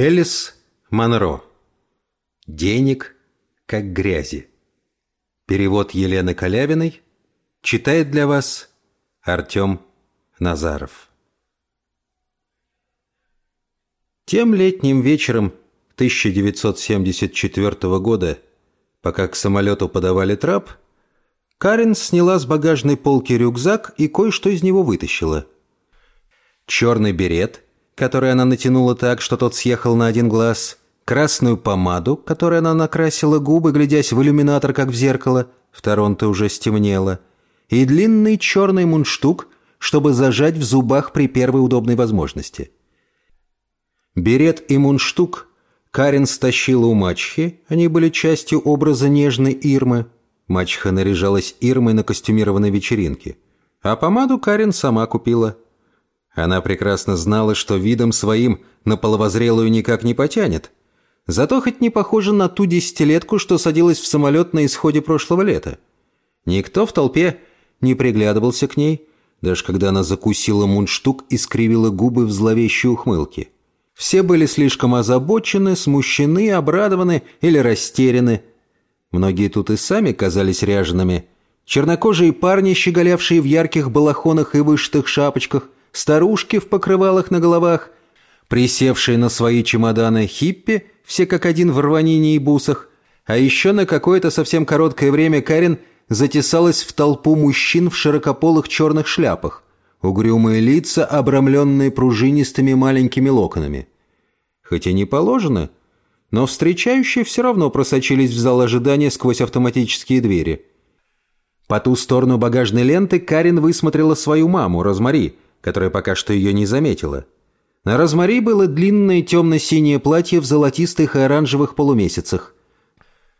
Элис Монро. Денег как грязи. Перевод Елены Калявиной. Читает для вас Артем Назаров. Тем летним вечером 1974 года, пока к самолету подавали трап, Карен сняла с багажной полки рюкзак и кое-что из него вытащила. Черный берет – который она натянула так, что тот съехал на один глаз, красную помаду, которой она накрасила губы, глядясь в иллюминатор, как в зеркало, в Торонто уже стемнело, и длинный черный мундштук, чтобы зажать в зубах при первой удобной возможности. Берет и мундштук Карен стащила у мачехи, они были частью образа нежной Ирмы. Мачеха наряжалась Ирмой на костюмированной вечеринке. А помаду Карен сама купила – она прекрасно знала, что видом своим на половозрелую никак не потянет. Зато хоть не похожа на ту десятилетку, что садилась в самолет на исходе прошлого лета. Никто в толпе не приглядывался к ней, даже когда она закусила мундштук и скривила губы в зловещей ухмылке. Все были слишком озабочены, смущены, обрадованы или растеряны. Многие тут и сами казались ряжеными. Чернокожие парни, щеголявшие в ярких балахонах и вышитых шапочках, старушки в покрывалах на головах, присевшие на свои чемоданы хиппи, все как один в рванине и бусах, а еще на какое-то совсем короткое время Карен затесалась в толпу мужчин в широкополых черных шляпах, угрюмые лица, обрамленные пружинистыми маленькими локонами. Хоть и не положено, но встречающие все равно просочились в зал ожидания сквозь автоматические двери. По ту сторону багажной ленты Карен высмотрела свою маму, Розмари, которая пока что ее не заметила. На Розмари было длинное темно-синее платье в золотистых и оранжевых полумесяцах.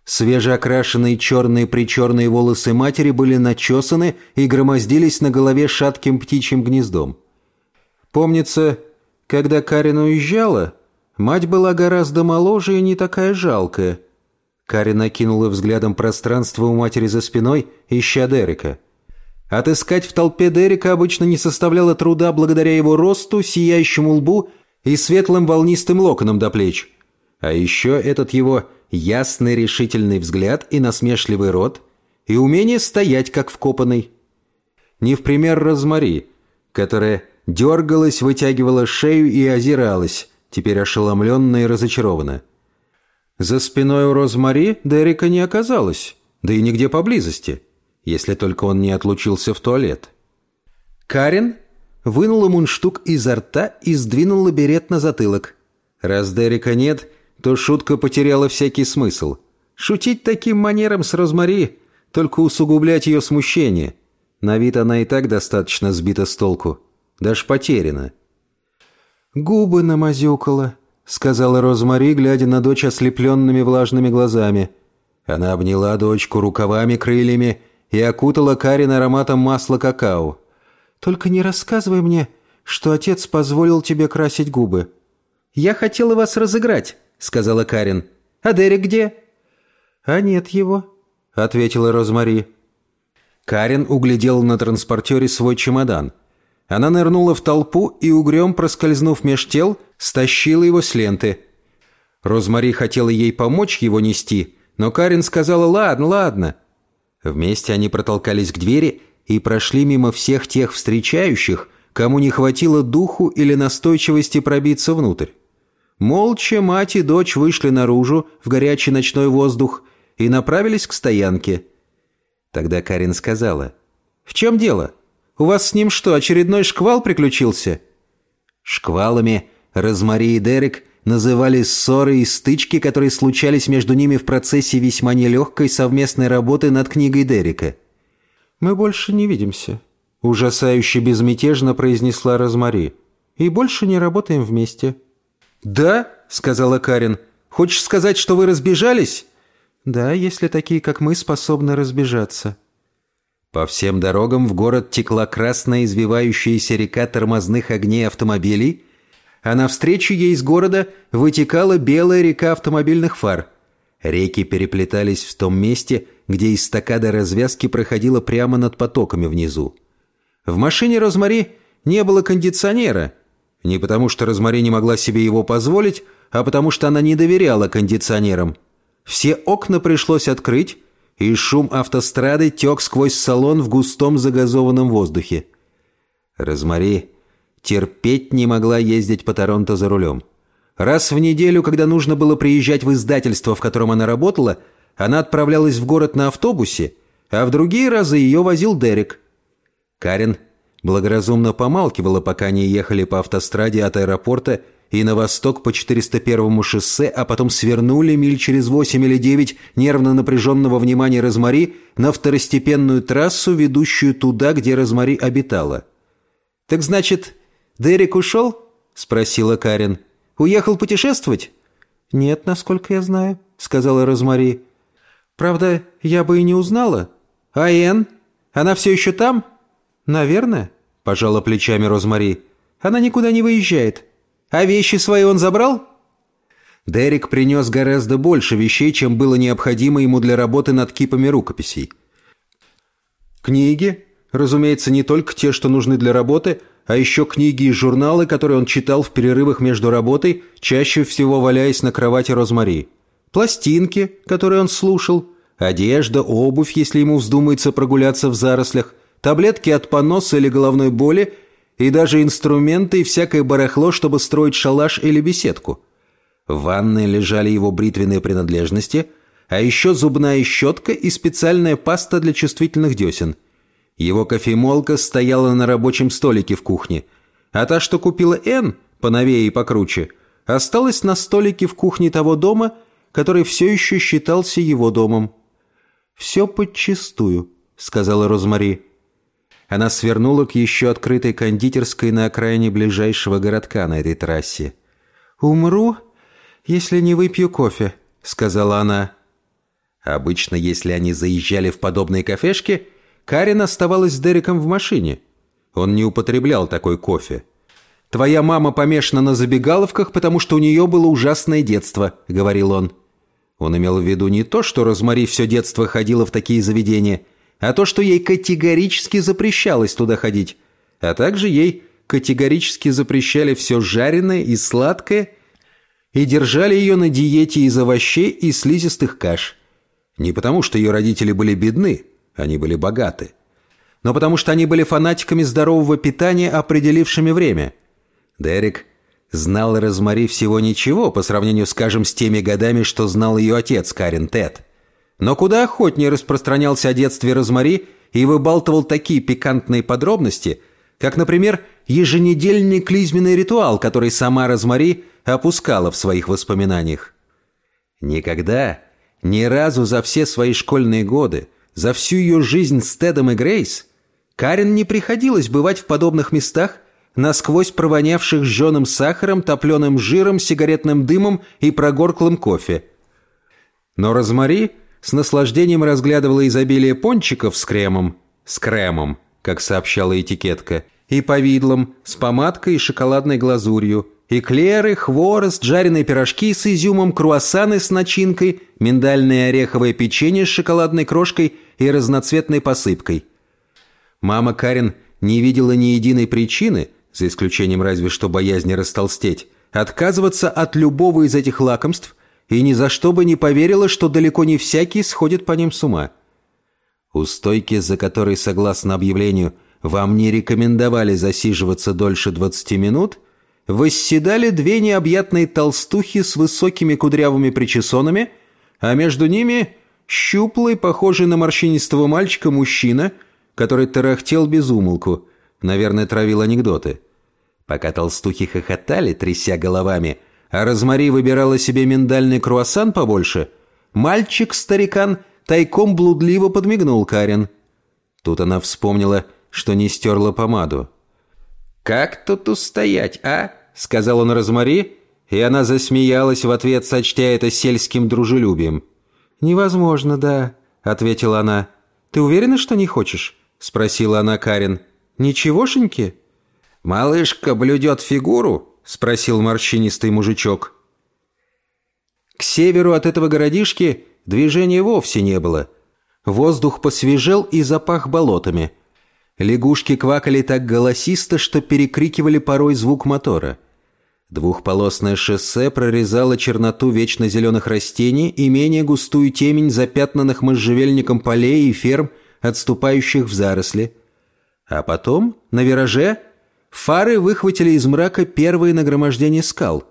Свежеокрашенные черные-причерные волосы матери были начесаны и громоздились на голове шатким птичьим гнездом. Помнится, когда Карин уезжала, мать была гораздо моложе и не такая жалкая. Карин окинула взглядом пространство у матери за спиной, ища Дерека – Отыскать в толпе Дерека обычно не составляло труда благодаря его росту, сияющему лбу и светлым волнистым локонам до плеч. А еще этот его ясный решительный взгляд и насмешливый рот, и умение стоять как вкопанный. Не в пример Розмари, которая дергалась, вытягивала шею и озиралась, теперь ошеломленная и разочарована. За спиной у Розмари Дерека не оказалось, да и нигде поблизости – если только он не отлучился в туалет. Карен вынула мундштук изо рта и сдвинула берет на затылок. Раз Дерека нет, то шутка потеряла всякий смысл. Шутить таким манером с Розмари, только усугублять ее смущение. На вид она и так достаточно сбита с толку. Даже потеряна. «Губы намазюкала», — сказала Розмари, глядя на дочь ослепленными влажными глазами. Она обняла дочку рукавами-крыльями и окутала Карин ароматом масла какао. «Только не рассказывай мне, что отец позволил тебе красить губы». «Я хотела вас разыграть», — сказала Карин. «А Дерек где?» «А нет его», — ответила Розмари. Карин углядела на транспортере свой чемодан. Она нырнула в толпу и, угрём проскользнув меж тел, стащила его с ленты. Розмари хотела ей помочь его нести, но Карин сказала «Ладно, ладно». Вместе они протолкались к двери и прошли мимо всех тех встречающих, кому не хватило духу или настойчивости пробиться внутрь. Молча мать и дочь вышли наружу в горячий ночной воздух и направились к стоянке. Тогда Карин сказала, «В чем дело? У вас с ним что, очередной шквал приключился?» Шквалами Розмари и Дерек называли ссоры и стычки, которые случались между ними в процессе весьма нелегкой совместной работы над книгой Дерека. «Мы больше не видимся», – ужасающе безмятежно произнесла Розмари. «И больше не работаем вместе». «Да?» – сказала Карин. «Хочешь сказать, что вы разбежались?» «Да, если такие, как мы, способны разбежаться». По всем дорогам в город текла красная извивающаяся река тормозных огней автомобилей – а навстречу ей из города вытекала белая река автомобильных фар. Реки переплетались в том месте, где из стакада развязки проходила прямо над потоками внизу. В машине Розмари не было кондиционера. Не потому, что Розмари не могла себе его позволить, а потому что она не доверяла кондиционерам. Все окна пришлось открыть, и шум автострады тек сквозь салон в густом загазованном воздухе. Розмари терпеть не могла ездить по Торонто за рулем. Раз в неделю, когда нужно было приезжать в издательство, в котором она работала, она отправлялась в город на автобусе, а в другие разы ее возил Дерек. Карен благоразумно помалкивала, пока они ехали по автостраде от аэропорта и на восток по 401-му шоссе, а потом свернули миль через 8 или 9 нервно напряженного внимания Розмари на второстепенную трассу, ведущую туда, где Розмари обитала. «Так значит, Дерек ушел?» – спросила Карен. «Уехал путешествовать?» «Нет, насколько я знаю», – сказала Розмари. «Правда, я бы и не узнала. А Энн? Она все еще там?» «Наверное», – пожала плечами Розмари. «Она никуда не выезжает. А вещи свои он забрал?» Дерек принес гораздо больше вещей, чем было необходимо ему для работы над кипами рукописей. Книги, разумеется, не только те, что нужны для работы, а еще книги и журналы, которые он читал в перерывах между работой, чаще всего валяясь на кровати Розмари. Пластинки, которые он слушал, одежда, обувь, если ему вздумается прогуляться в зарослях, таблетки от поноса или головной боли и даже инструменты и всякое барахло, чтобы строить шалаш или беседку. В ванной лежали его бритвенные принадлежности, а еще зубная щетка и специальная паста для чувствительных десен. Его кофемолка стояла на рабочем столике в кухне, а та, что купила Энн, поновее и покруче, осталась на столике в кухне того дома, который все еще считался его домом. «Все подчистую», — сказала Розмари. Она свернула к еще открытой кондитерской на окраине ближайшего городка на этой трассе. «Умру, если не выпью кофе», — сказала она. Обычно, если они заезжали в подобные кафешки, Карин оставалась с Дереком в машине. Он не употреблял такой кофе. «Твоя мама помешана на забегаловках, потому что у нее было ужасное детство», — говорил он. Он имел в виду не то, что Розмари все детство ходила в такие заведения — а то, что ей категорически запрещалось туда ходить, а также ей категорически запрещали все жареное и сладкое и держали ее на диете из овощей и слизистых каш. Не потому, что ее родители были бедны, они были богаты, но потому что они были фанатиками здорового питания, определившими время. Дерек знал Розмари всего ничего по сравнению, скажем, с теми годами, что знал ее отец Карен Тед но куда охотнее распространялся о детстве Розмари и выбалтывал такие пикантные подробности, как, например, еженедельный клизменный ритуал, который сама Розмари опускала в своих воспоминаниях. Никогда, ни разу за все свои школьные годы, за всю ее жизнь с Тедом и Грейс, Карен не приходилось бывать в подобных местах, насквозь провонявших жженым сахаром, топленым жиром, сигаретным дымом и прогорклым кофе. Но Розмари с наслаждением разглядывала изобилие пончиков с кремом, с кремом, как сообщала этикетка, и повидлом, с помадкой и шоколадной глазурью, эклеры, хворост, жареные пирожки с изюмом, круассаны с начинкой, миндальное ореховое печенье с шоколадной крошкой и разноцветной посыпкой. Мама Карен не видела ни единой причины, за исключением разве что боязни растолстеть, отказываться от любого из этих лакомств, и ни за что бы не поверила, что далеко не всякий сходит по ним с ума. У стойки, за которой, согласно объявлению, вам не рекомендовали засиживаться дольше 20 минут, восседали две необъятные толстухи с высокими кудрявыми причесонами, а между ними щуплый, похожий на морщинистого мальчика мужчина, который тарахтел без умолку, наверное, травил анекдоты. Пока толстухи хохотали, тряся головами – а Розмари выбирала себе миндальный круассан побольше, мальчик-старикан тайком блудливо подмигнул Карен. Тут она вспомнила, что не стерла помаду. «Как тут устоять, а?» — сказал он Розмари, и она засмеялась в ответ, сочтя это сельским дружелюбием. «Невозможно, да», — ответила она. «Ты уверена, что не хочешь?» — спросила она Карен. «Ничегошеньки?» «Малышка блюдет фигуру?» — спросил морщинистый мужичок. К северу от этого городишки движения вовсе не было. Воздух посвежел и запах болотами. Лягушки квакали так голосисто, что перекрикивали порой звук мотора. Двухполосное шоссе прорезало черноту вечно зеленых растений и менее густую темень запятнанных можжевельником полей и ферм, отступающих в заросли. А потом, на вираже, фары выхватили из мрака первые нагромождения скал.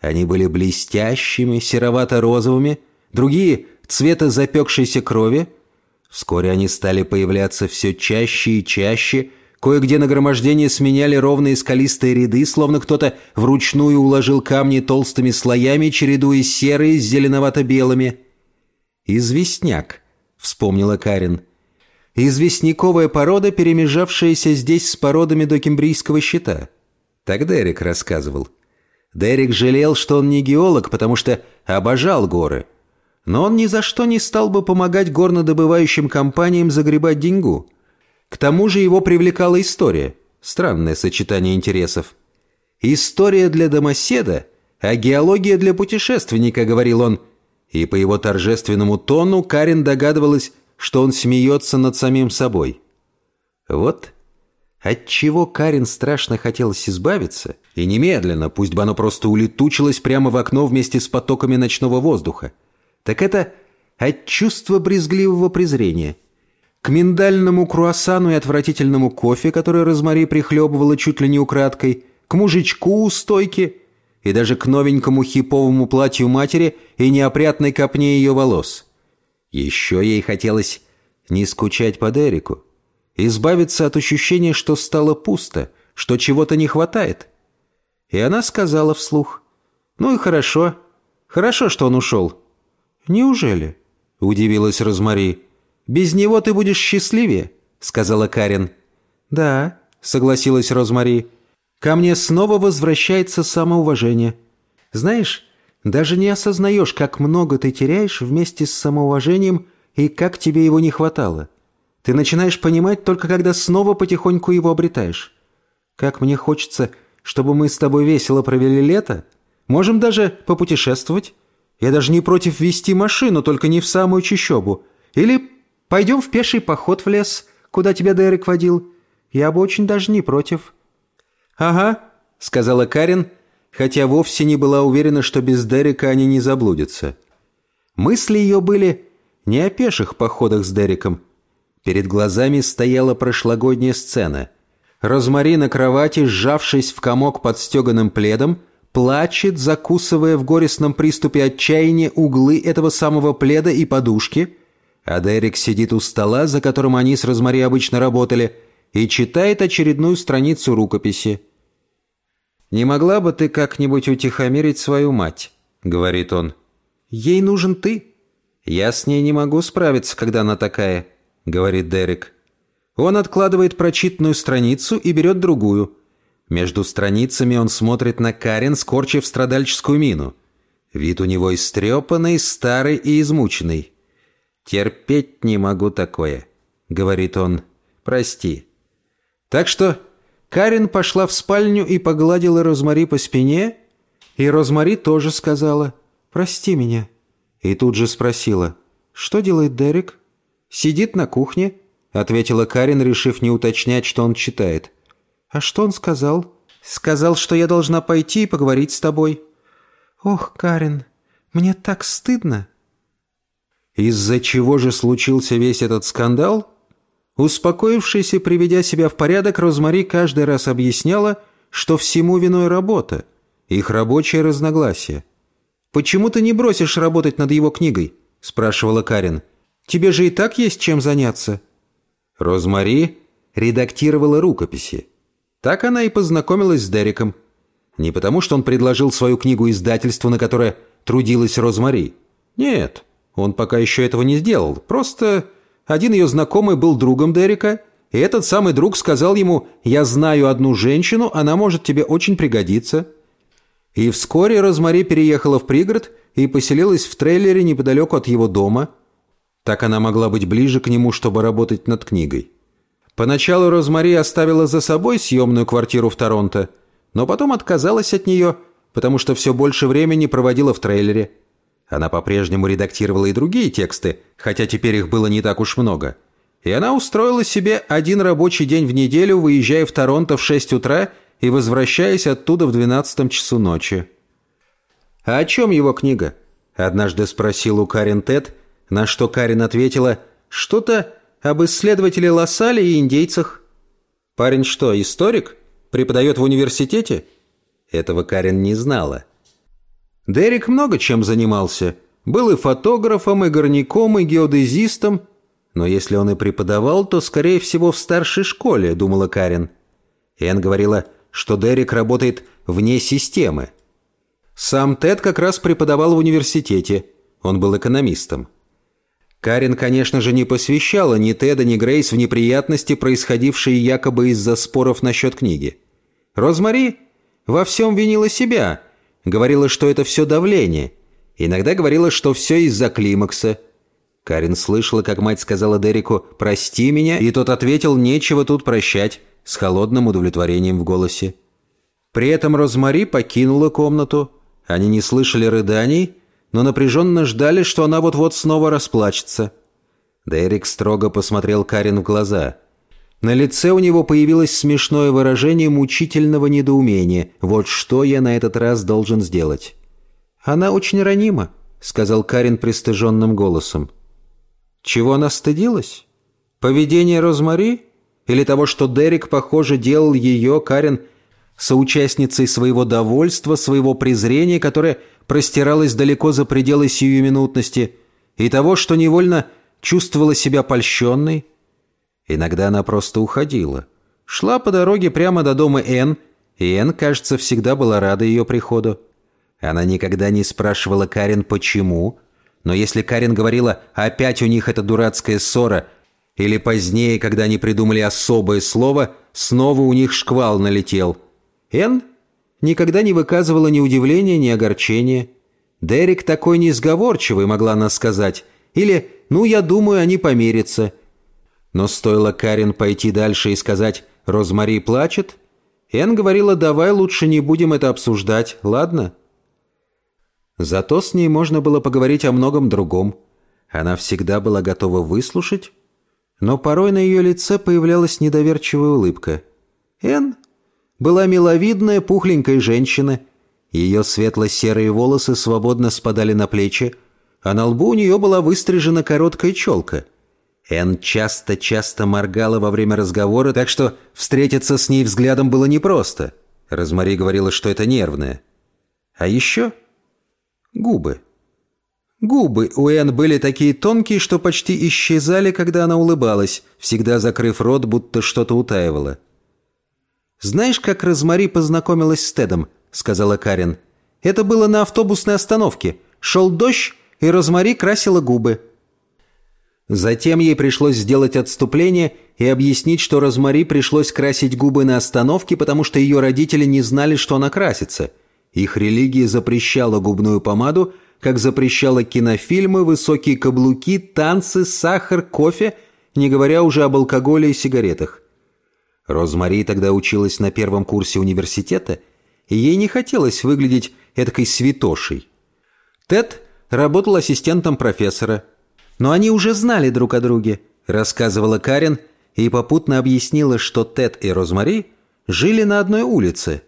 Они были блестящими, серовато-розовыми, другие — цвета запекшейся крови. Вскоре они стали появляться все чаще и чаще — Кое-где нагромождения сменяли ровные скалистые ряды, словно кто-то вручную уложил камни толстыми слоями, чередуя серые с зеленовато-белыми. «Известняк», — вспомнила Карин. «Известняковая порода, перемежавшаяся здесь с породами докембрийского щита». Так Дерек рассказывал. Дерек жалел, что он не геолог, потому что обожал горы. Но он ни за что не стал бы помогать горнодобывающим компаниям загребать деньгу. К тому же его привлекала история. Странное сочетание интересов. «История для домоседа, а геология для путешественника», — говорил он. И по его торжественному тону Карин догадывалась, что он смеется над самим собой. Вот от чего Карин страшно хотелось избавиться, и немедленно, пусть бы оно просто улетучилось прямо в окно вместе с потоками ночного воздуха, так это от чувства брезгливого презрения — к миндальному круассану и отвратительному кофе, который Розмари прихлебывала чуть ли не украдкой, к мужичку у стойки и даже к новенькому хиповому платью матери и неопрятной копне ее волос. Еще ей хотелось не скучать по Дереку, избавиться от ощущения, что стало пусто, что чего-то не хватает. И она сказала вслух, «Ну и хорошо, хорошо, что он ушел». «Неужели?» — удивилась Розмари. «Без него ты будешь счастливее», — сказала Карен. «Да», — согласилась Розмари. «Ко мне снова возвращается самоуважение. Знаешь, даже не осознаешь, как много ты теряешь вместе с самоуважением и как тебе его не хватало. Ты начинаешь понимать только когда снова потихоньку его обретаешь. Как мне хочется, чтобы мы с тобой весело провели лето. Можем даже попутешествовать. Я даже не против вести машину, только не в самую чащобу. Или Пойдем в пеший поход в лес, куда тебя Дерек водил. Я бы очень даже не против». «Ага», — сказала Карин, хотя вовсе не была уверена, что без Дерека они не заблудятся. Мысли ее были не о пеших походах с Дереком. Перед глазами стояла прошлогодняя сцена. Розмари на кровати, сжавшись в комок под стеганым пледом, плачет, закусывая в горестном приступе отчаяния углы этого самого пледа и подушки — а Дерек сидит у стола, за которым они с Розмари обычно работали, и читает очередную страницу рукописи. «Не могла бы ты как-нибудь утихомирить свою мать?» — говорит он. «Ей нужен ты. Я с ней не могу справиться, когда она такая», — говорит Дерек. Он откладывает прочитанную страницу и берет другую. Между страницами он смотрит на Карен, скорчив страдальческую мину. Вид у него истрепанный, старый и измученный. «Терпеть не могу такое», — говорит он. «Прости». Так что Карин пошла в спальню и погладила Розмари по спине, и Розмари тоже сказала «Прости меня». И тут же спросила «Что делает Дерек?» «Сидит на кухне», — ответила Карин, решив не уточнять, что он читает. «А что он сказал?» «Сказал, что я должна пойти и поговорить с тобой». «Ох, Карин, мне так стыдно», из-за чего же случился весь этот скандал? Успокоившись и приведя себя в порядок, Розмари каждый раз объясняла, что всему виной работа, их рабочее разногласие. «Почему ты не бросишь работать над его книгой?» – спрашивала Карин. «Тебе же и так есть чем заняться». Розмари редактировала рукописи. Так она и познакомилась с Дереком. Не потому, что он предложил свою книгу издательству, на которое трудилась Розмари. Нет, он пока еще этого не сделал. Просто один ее знакомый был другом Дерека, и этот самый друг сказал ему «Я знаю одну женщину, она может тебе очень пригодиться». И вскоре Розмари переехала в пригород и поселилась в трейлере неподалеку от его дома. Так она могла быть ближе к нему, чтобы работать над книгой. Поначалу Розмари оставила за собой съемную квартиру в Торонто, но потом отказалась от нее, потому что все больше времени проводила в трейлере – она по-прежнему редактировала и другие тексты, хотя теперь их было не так уж много. И она устроила себе один рабочий день в неделю, выезжая в Торонто в 6 утра и возвращаясь оттуда в двенадцатом часу ночи. «А о чем его книга?» — однажды спросил у Карен Тед, на что Карен ответила «Что-то об исследователе Лассале и индейцах». «Парень что, историк? Преподает в университете?» Этого Карен не знала. Дерек много чем занимался. Был и фотографом, и горняком, и геодезистом. Но если он и преподавал, то, скорее всего, в старшей школе, думала Карен. Энн говорила, что Дерек работает вне системы. Сам Тед как раз преподавал в университете. Он был экономистом. Карен, конечно же, не посвящала ни Теда, ни Грейс в неприятности, происходившие якобы из-за споров насчет книги. Розмари во всем винила себя, говорила, что это все давление. Иногда говорила, что все из-за климакса. Карен слышала, как мать сказала Дереку «Прости меня», и тот ответил «Нечего тут прощать» с холодным удовлетворением в голосе. При этом Розмари покинула комнату. Они не слышали рыданий, но напряженно ждали, что она вот-вот снова расплачется. Дерек строго посмотрел Карен в глаза. На лице у него появилось смешное выражение мучительного недоумения. «Вот что я на этот раз должен сделать?» «Она очень ранима», — сказал Карен пристыженным голосом. «Чего она стыдилась? Поведение Розмари?» Или того, что Дерек, похоже, делал ее, Карен, соучастницей своего довольства, своего презрения, которое простиралось далеко за пределы сиюминутности, и того, что невольно чувствовала себя польщенной. Иногда она просто уходила. Шла по дороге прямо до дома Энн, и Энн, кажется, всегда была рада ее приходу. Она никогда не спрашивала Карен, почему, но если Карен говорила «опять у них эта дурацкая ссора», или позднее, когда они придумали особое слово, снова у них шквал налетел. Эн никогда не выказывала ни удивления, ни огорчения. Дерек такой несговорчивый, могла она сказать. Или «ну, я думаю, они помирятся». Но стоило Карен пойти дальше и сказать «Розмари плачет», Эн говорила «давай лучше не будем это обсуждать, ладно?» Зато с ней можно было поговорить о многом другом. Она всегда была готова выслушать но порой на ее лице появлялась недоверчивая улыбка. Эн была миловидная, пухленькая женщина. Ее светло-серые волосы свободно спадали на плечи, а на лбу у нее была выстрижена короткая челка. Эн часто-часто моргала во время разговора, так что встретиться с ней взглядом было непросто. Розмари говорила, что это нервное. А еще губы. Губы у Энн были такие тонкие, что почти исчезали, когда она улыбалась, всегда закрыв рот, будто что-то утаивала. «Знаешь, как Розмари познакомилась с Тедом?» — сказала Карен. «Это было на автобусной остановке. Шел дождь, и Розмари красила губы». Затем ей пришлось сделать отступление и объяснить, что Розмари пришлось красить губы на остановке, потому что ее родители не знали, что она красится. Их религия запрещала губную помаду, как запрещала кинофильмы, высокие каблуки, танцы, сахар, кофе, не говоря уже об алкоголе и сигаретах. Розмари тогда училась на первом курсе университета, и ей не хотелось выглядеть эдакой святошей. Тед работал ассистентом профессора. Но они уже знали друг о друге, рассказывала Карен, и попутно объяснила, что Тед и Розмари жили на одной улице.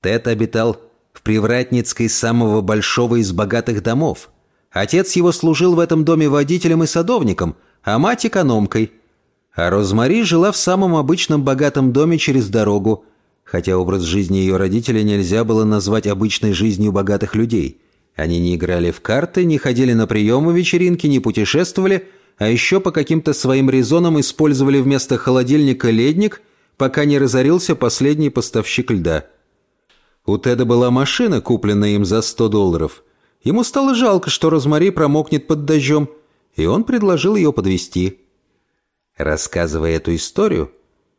Тед обитал в Привратницкой самого большого из богатых домов. Отец его служил в этом доме водителем и садовником, а мать – экономкой. А Розмари жила в самом обычном богатом доме через дорогу, хотя образ жизни ее родителей нельзя было назвать обычной жизнью богатых людей. Они не играли в карты, не ходили на приемы вечеринки, не путешествовали, а еще по каким-то своим резонам использовали вместо холодильника ледник, пока не разорился последний поставщик льда – у Теда была машина, купленная им за 100 долларов. Ему стало жалко, что Розмари промокнет под дождем, и он предложил ее подвести. Рассказывая эту историю,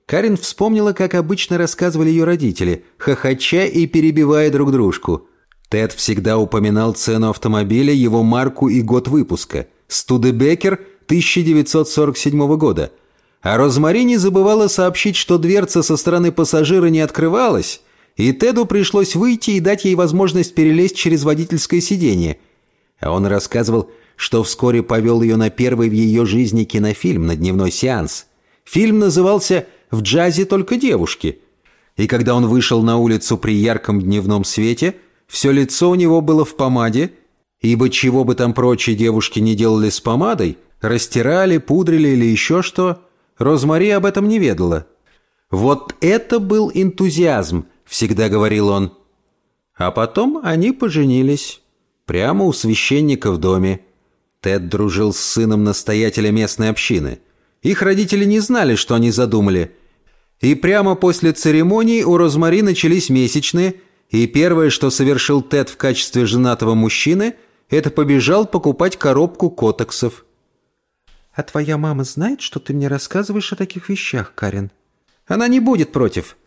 Карин вспомнила, как обычно рассказывали ее родители, хохоча и перебивая друг дружку. Тед всегда упоминал цену автомобиля, его марку и год выпуска. «Студебекер» 1947 года. А Розмари не забывала сообщить, что дверца со стороны пассажира не открывалась, и Теду пришлось выйти и дать ей возможность перелезть через водительское сиденье. А он рассказывал, что вскоре повел ее на первый в ее жизни кинофильм на дневной сеанс. Фильм назывался «В джазе только девушки». И когда он вышел на улицу при ярком дневном свете, все лицо у него было в помаде, ибо чего бы там прочие девушки не делали с помадой, растирали, пудрили или еще что, Розмари об этом не ведала. «Вот это был энтузиазм», — всегда говорил он. А потом они поженились. Прямо у священника в доме. Тед дружил с сыном настоятеля местной общины. Их родители не знали, что они задумали. И прямо после церемонии у Розмари начались месячные, и первое, что совершил Тед в качестве женатого мужчины, это побежал покупать коробку котексов. «А твоя мама знает, что ты мне рассказываешь о таких вещах, Карен?» «Она не будет против».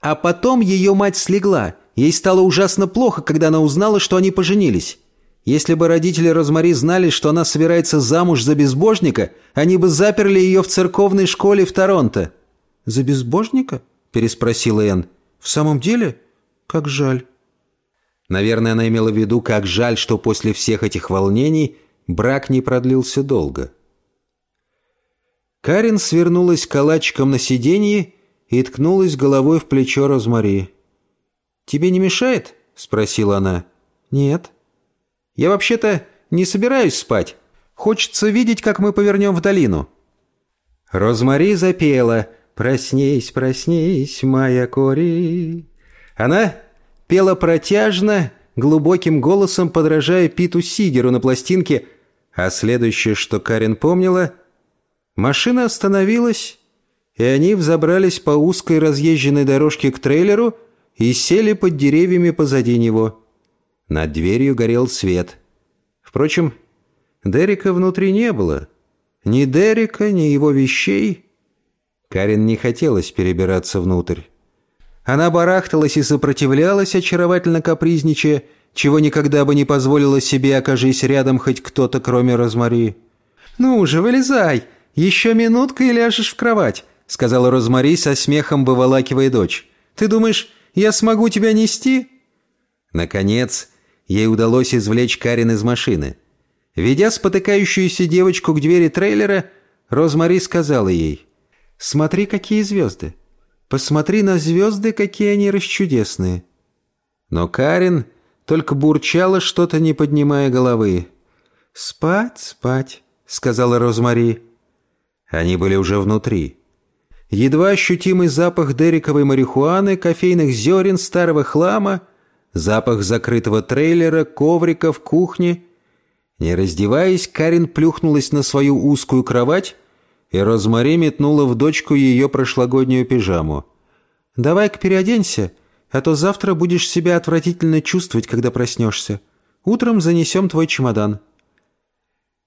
А потом ее мать слегла. Ей стало ужасно плохо, когда она узнала, что они поженились. Если бы родители Розмари знали, что она собирается замуж за безбожника, они бы заперли ее в церковной школе в Торонто». «За безбожника?» – переспросила Энн. «В самом деле? Как жаль». Наверное, она имела в виду, как жаль, что после всех этих волнений брак не продлился долго. Карин свернулась калачиком на сиденье и ткнулась головой в плечо Розмари. «Тебе не мешает?» – спросила она. «Нет». Я вообще-то не собираюсь спать. Хочется видеть, как мы повернем в долину». Розмари запела «Проснись, проснись, моя Кори». Она пела протяжно, глубоким голосом подражая Питу Сигеру на пластинке, а следующее, что Карен помнила, машина остановилась, и они взобрались по узкой разъезженной дорожке к трейлеру и сели под деревьями позади него. Над дверью горел свет. Впрочем, Дерека внутри не было. Ни Дерека, ни его вещей. Карин не хотелось перебираться внутрь. Она барахталась и сопротивлялась, очаровательно капризничая, чего никогда бы не позволила себе, окажись рядом хоть кто-то, кроме Розмари. «Ну уже вылезай! Еще минутка и ляжешь в кровать», — сказала Розмари со смехом, выволакивая дочь. «Ты думаешь, я смогу тебя нести?» Наконец, ей удалось извлечь Карин из машины. Ведя спотыкающуюся девочку к двери трейлера, Розмари сказала ей, «Смотри, какие звезды! Посмотри на звезды, какие они расчудесные!» Но Карин только бурчала что-то, не поднимая головы. «Спать, спать», — сказала Розмари. Они были уже внутри. Едва ощутимый запах дерековой марихуаны, кофейных зерен, старого хлама — запах закрытого трейлера, ковриков, кухни. Не раздеваясь, Карин плюхнулась на свою узкую кровать, и Розмари метнула в дочку ее прошлогоднюю пижаму. «Давай-ка переоденься, а то завтра будешь себя отвратительно чувствовать, когда проснешься. Утром занесем твой чемодан».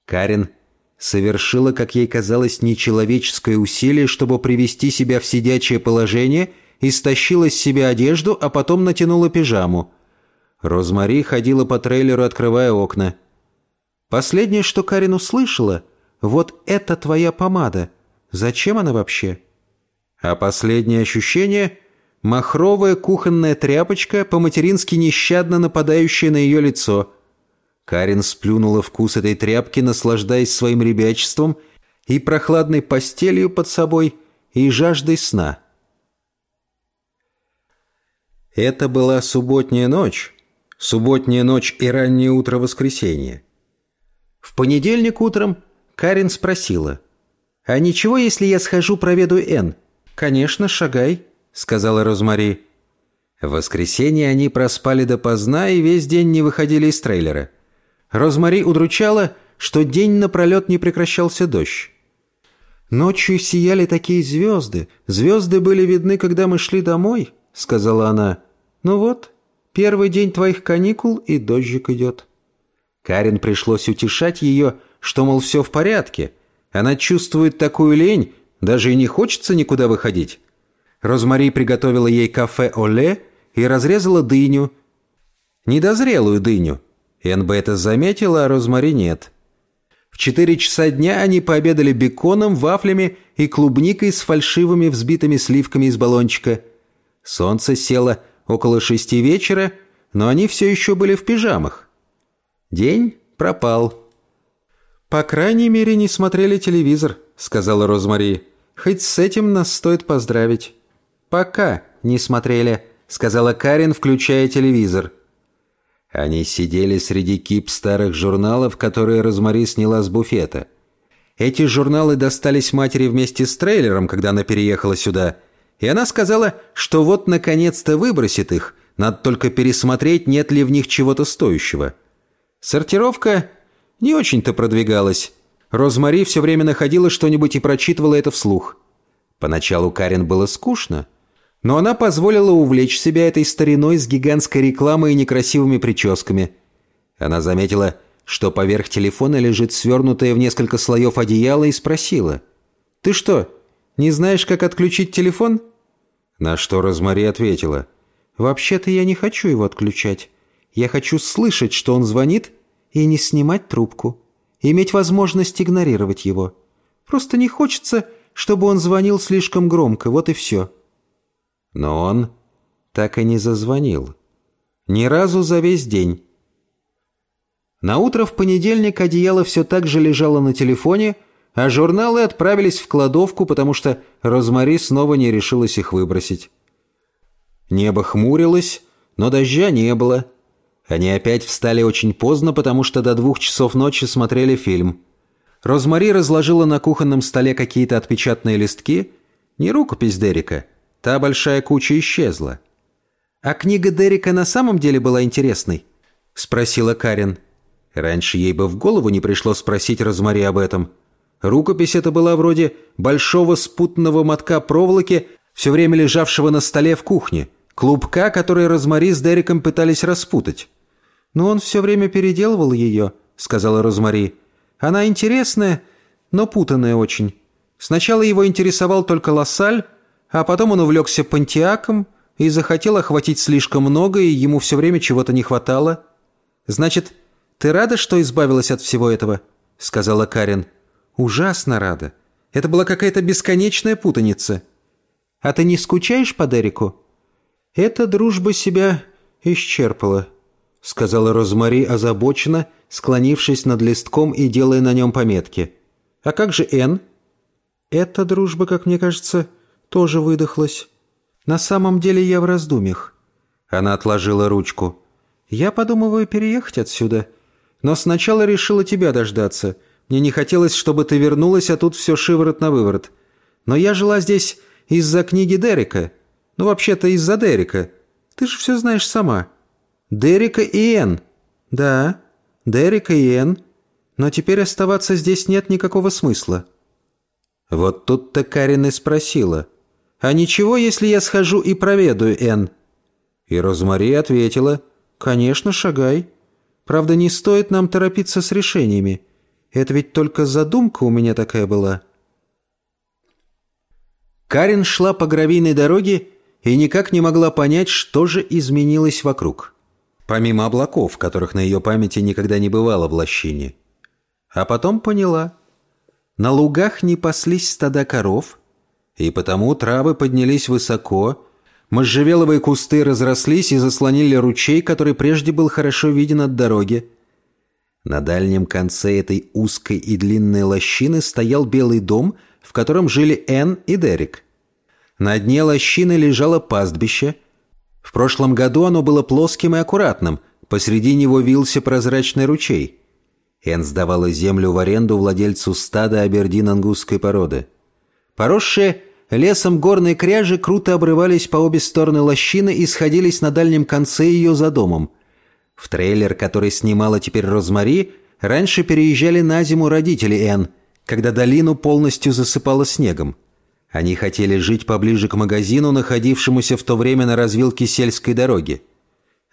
Карин совершила, как ей казалось, нечеловеческое усилие, чтобы привести себя в сидячее положение и стащила с себя одежду, а потом натянула пижаму. Розмари ходила по трейлеру, открывая окна. Последнее, что Карин услышала, вот это твоя помада. Зачем она вообще? А последнее ощущение — махровая кухонная тряпочка, по-матерински нещадно нападающая на ее лицо. Карин сплюнула вкус этой тряпки, наслаждаясь своим ребячеством и прохладной постелью под собой, и жаждой сна. Это была субботняя ночь, Субботняя ночь и раннее утро воскресенья. В понедельник утром Карин спросила. «А ничего, если я схожу проведу Энн?» «Конечно, шагай», — сказала Розмари. В воскресенье они проспали допоздна и весь день не выходили из трейлера. Розмари удручала, что день напролет не прекращался дождь. «Ночью сияли такие звезды. Звезды были видны, когда мы шли домой», — сказала она. «Ну вот, Первый день твоих каникул, и дождик идет». Карин пришлось утешать ее, что, мол, все в порядке. Она чувствует такую лень, даже и не хочется никуда выходить. Розмари приготовила ей кафе «Оле» и разрезала дыню. Недозрелую дыню. Энн бы это заметила, а Розмари нет. В четыре часа дня они пообедали беконом, вафлями и клубникой с фальшивыми взбитыми сливками из баллончика. Солнце село около шести вечера, но они все еще были в пижамах. День пропал. «По крайней мере, не смотрели телевизор», — сказала Розмари. «Хоть с этим нас стоит поздравить». «Пока не смотрели», — сказала Карин, включая телевизор. Они сидели среди кип старых журналов, которые Розмари сняла с буфета. Эти журналы достались матери вместе с трейлером, когда она переехала сюда, и она сказала, что вот наконец-то выбросит их, надо только пересмотреть, нет ли в них чего-то стоящего. Сортировка не очень-то продвигалась. Розмари все время находила что-нибудь и прочитывала это вслух. Поначалу Карен было скучно, но она позволила увлечь себя этой стариной с гигантской рекламой и некрасивыми прическами. Она заметила, что поверх телефона лежит свернутое в несколько слоев одеяло и спросила. «Ты что, не знаешь, как отключить телефон?» На что Розмари ответила. «Вообще-то я не хочу его отключать. Я хочу слышать, что он звонит, и не снимать трубку. Иметь возможность игнорировать его. Просто не хочется, чтобы он звонил слишком громко, вот и все». Но он так и не зазвонил. Ни разу за весь день. На утро в понедельник одеяло все так же лежало на телефоне, а журналы отправились в кладовку, потому что Розмари снова не решилась их выбросить. Небо хмурилось, но дождя не было. Они опять встали очень поздно, потому что до двух часов ночи смотрели фильм. Розмари разложила на кухонном столе какие-то отпечатанные листки. Не рукопись Дерека. Та большая куча исчезла. «А книга Дерека на самом деле была интересной?» — спросила Карен. Раньше ей бы в голову не пришло спросить Розмари об этом. Рукопись эта была вроде большого спутанного мотка проволоки, все время лежавшего на столе в кухне, клубка, который Розмари с Дереком пытались распутать. «Но он все время переделывал ее», — сказала Розмари. «Она интересная, но путанная очень. Сначала его интересовал только Лассаль, а потом он увлекся Пантиаком и захотел охватить слишком много, и ему все время чего-то не хватало. Значит, ты рада, что избавилась от всего этого?» — сказала Карен. «Ужасно рада. Это была какая-то бесконечная путаница. А ты не скучаешь по Дереку?» «Эта дружба себя исчерпала», — сказала Розмари озабоченно, склонившись над листком и делая на нем пометки. «А как же Энн?» «Эта дружба, как мне кажется, тоже выдохлась. На самом деле я в раздумьях». Она отложила ручку. «Я подумываю переехать отсюда. Но сначала решила тебя дождаться. Мне не хотелось, чтобы ты вернулась, а тут все шиворот на выворот. Но я жила здесь из-за книги Дерека. Ну, вообще-то из-за Дерека. Ты же все знаешь сама. Дерека и Энн. Да, Дерека и Энн. Но теперь оставаться здесь нет никакого смысла». Вот тут-то Карин и спросила. «А ничего, если я схожу и проведаю Энн?» И Розмари ответила. «Конечно, шагай». Правда, не стоит нам торопиться с решениями. Это ведь только задумка у меня такая была». Карин шла по гравийной дороге и никак не могла понять, что же изменилось вокруг. Помимо облаков, которых на ее памяти никогда не бывало в лощине. А потом поняла. На лугах не паслись стада коров, и потому травы поднялись высоко, Можжевеловые кусты разрослись и заслонили ручей, который прежде был хорошо виден от дороги. На дальнем конце этой узкой и длинной лощины стоял белый дом, в котором жили Энн и Дерек. На дне лощины лежало пастбище. В прошлом году оно было плоским и аккуратным, посреди него вился прозрачный ручей. Энн сдавала землю в аренду владельцу стада абердин-ангусской породы. Поросшие Лесом горные кряжи круто обрывались по обе стороны лощины и сходились на дальнем конце ее за домом. В трейлер, который снимала теперь Розмари, раньше переезжали на зиму родители Энн, когда долину полностью засыпало снегом. Они хотели жить поближе к магазину, находившемуся в то время на развилке сельской дороги.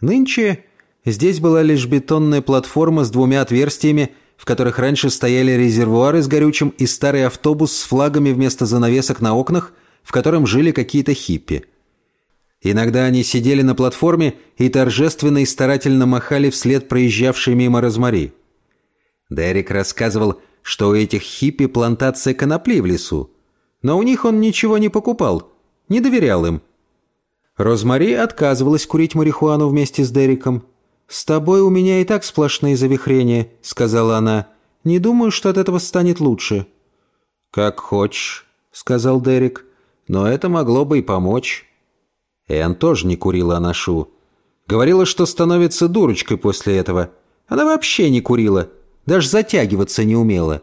Нынче здесь была лишь бетонная платформа с двумя отверстиями, в которых раньше стояли резервуары с горючим и старый автобус с флагами вместо занавесок на окнах, в котором жили какие-то хиппи. Иногда они сидели на платформе и торжественно и старательно махали вслед проезжавшей мимо Розмари. Дерек рассказывал, что у этих хиппи плантация конопли в лесу, но у них он ничего не покупал, не доверял им. Розмари отказывалась курить марихуану вместе с Дереком. «С тобой у меня и так сплошные завихрения», — сказала она. «Не думаю, что от этого станет лучше». «Как хочешь», — сказал Дерек. «Но это могло бы и помочь». Энн тоже не курила анашу. Говорила, что становится дурочкой после этого. Она вообще не курила, даже затягиваться не умела.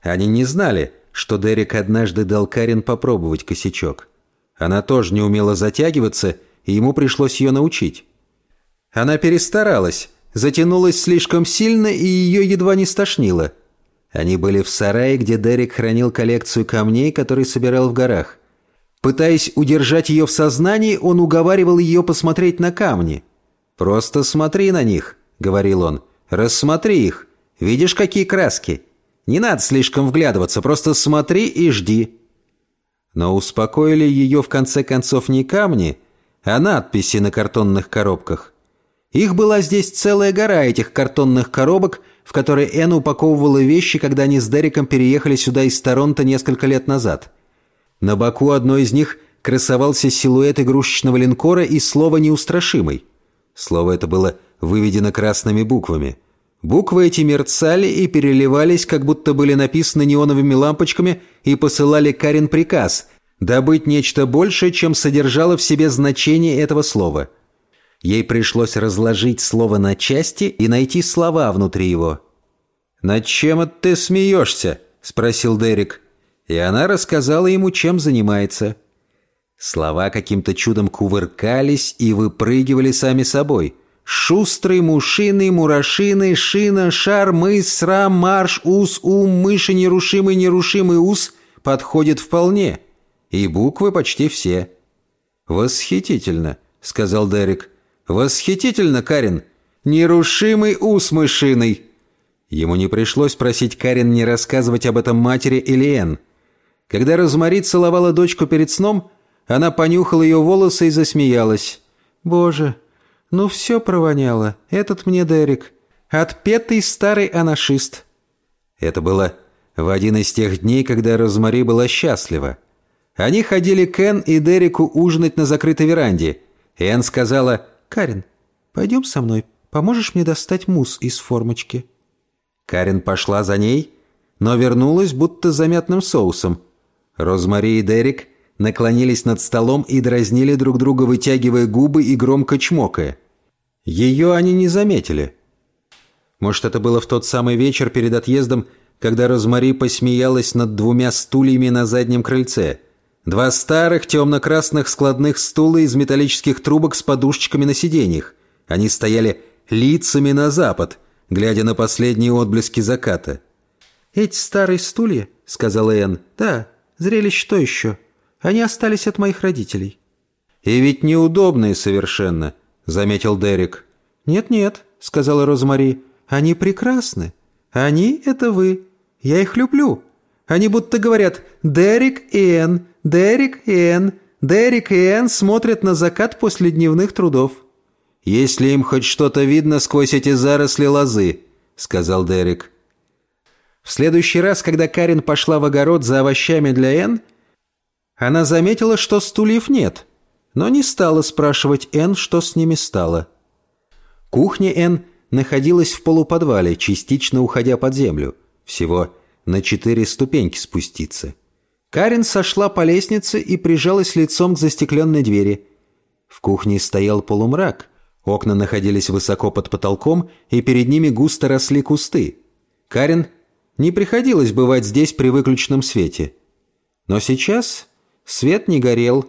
Они не знали, что Дерек однажды дал Карен попробовать косячок. Она тоже не умела затягиваться, и ему пришлось ее научить. Она перестаралась, затянулась слишком сильно, и ее едва не стошнило. Они были в сарае, где Дерек хранил коллекцию камней, которые собирал в горах. Пытаясь удержать ее в сознании, он уговаривал ее посмотреть на камни. «Просто смотри на них», — говорил он. «Рассмотри их. Видишь, какие краски? Не надо слишком вглядываться, просто смотри и жди». Но успокоили ее в конце концов не камни, а надписи на картонных коробках. Их была здесь целая гора этих картонных коробок, в которые Энн упаковывала вещи, когда они с Дереком переехали сюда из Торонто несколько лет назад. На боку одной из них красовался силуэт игрушечного линкора и слово «неустрашимый». Слово это было выведено красными буквами. Буквы эти мерцали и переливались, как будто были написаны неоновыми лампочками и посылали Карен приказ – добыть нечто большее, чем содержало в себе значение этого слова – Ей пришлось разложить слово на части и найти слова внутри его. «Над чем это ты смеешься?» – спросил Дерек. И она рассказала ему, чем занимается. Слова каким-то чудом кувыркались и выпрыгивали сами собой. «Шустрый, мушиный, мурашиный, шина, шар, мыс, срам, марш, ус, ум, мыши, нерушимый, нерушимый ус» подходит вполне. И буквы почти все. «Восхитительно», — сказал Дерек. «Восхитительно, Карин! Нерушимый ус мышиный!» Ему не пришлось просить Карин не рассказывать об этом матери или. Когда Розмари целовала дочку перед сном, она понюхала ее волосы и засмеялась. «Боже, ну все провоняло. Этот мне Дерек. Отпетый старый анашист». Это было в один из тех дней, когда Розмари была счастлива. Они ходили к Энн и Дереку ужинать на закрытой веранде. Энн сказала «Карин, пойдем со мной, поможешь мне достать мусс из формочки?» Карин пошла за ней, но вернулась будто замятным соусом. Розмари и Дерек наклонились над столом и дразнили друг друга, вытягивая губы и громко чмокая. Ее они не заметили. Может, это было в тот самый вечер перед отъездом, когда Розмари посмеялась над двумя стульями на заднем крыльце – Два старых темно-красных складных стула из металлических трубок с подушечками на сиденьях. Они стояли лицами на запад, глядя на последние отблески заката. «Эти старые стулья», — сказала Энн, — «да, зрелище то еще. Они остались от моих родителей». «И ведь неудобные совершенно», — заметил Дерек. «Нет-нет», — сказала Розмари, — «они прекрасны. Они — это вы. Я их люблю. Они будто говорят «Дерек и Энн, Дерек и Энн, Дерек и Энн смотрят на закат после дневных трудов». «Если им хоть что-то видно сквозь эти заросли лозы», — сказал Дерек. В следующий раз, когда Карин пошла в огород за овощами для Энн, она заметила, что стульев нет, но не стала спрашивать Энн, что с ними стало. Кухня Энн находилась в полуподвале, частично уходя под землю. Всего на четыре ступеньки спуститься. Карин сошла по лестнице и прижалась лицом к застекленной двери. В кухне стоял полумрак. Окна находились высоко под потолком, и перед ними густо росли кусты. Карин не приходилось бывать здесь при выключенном свете. Но сейчас свет не горел,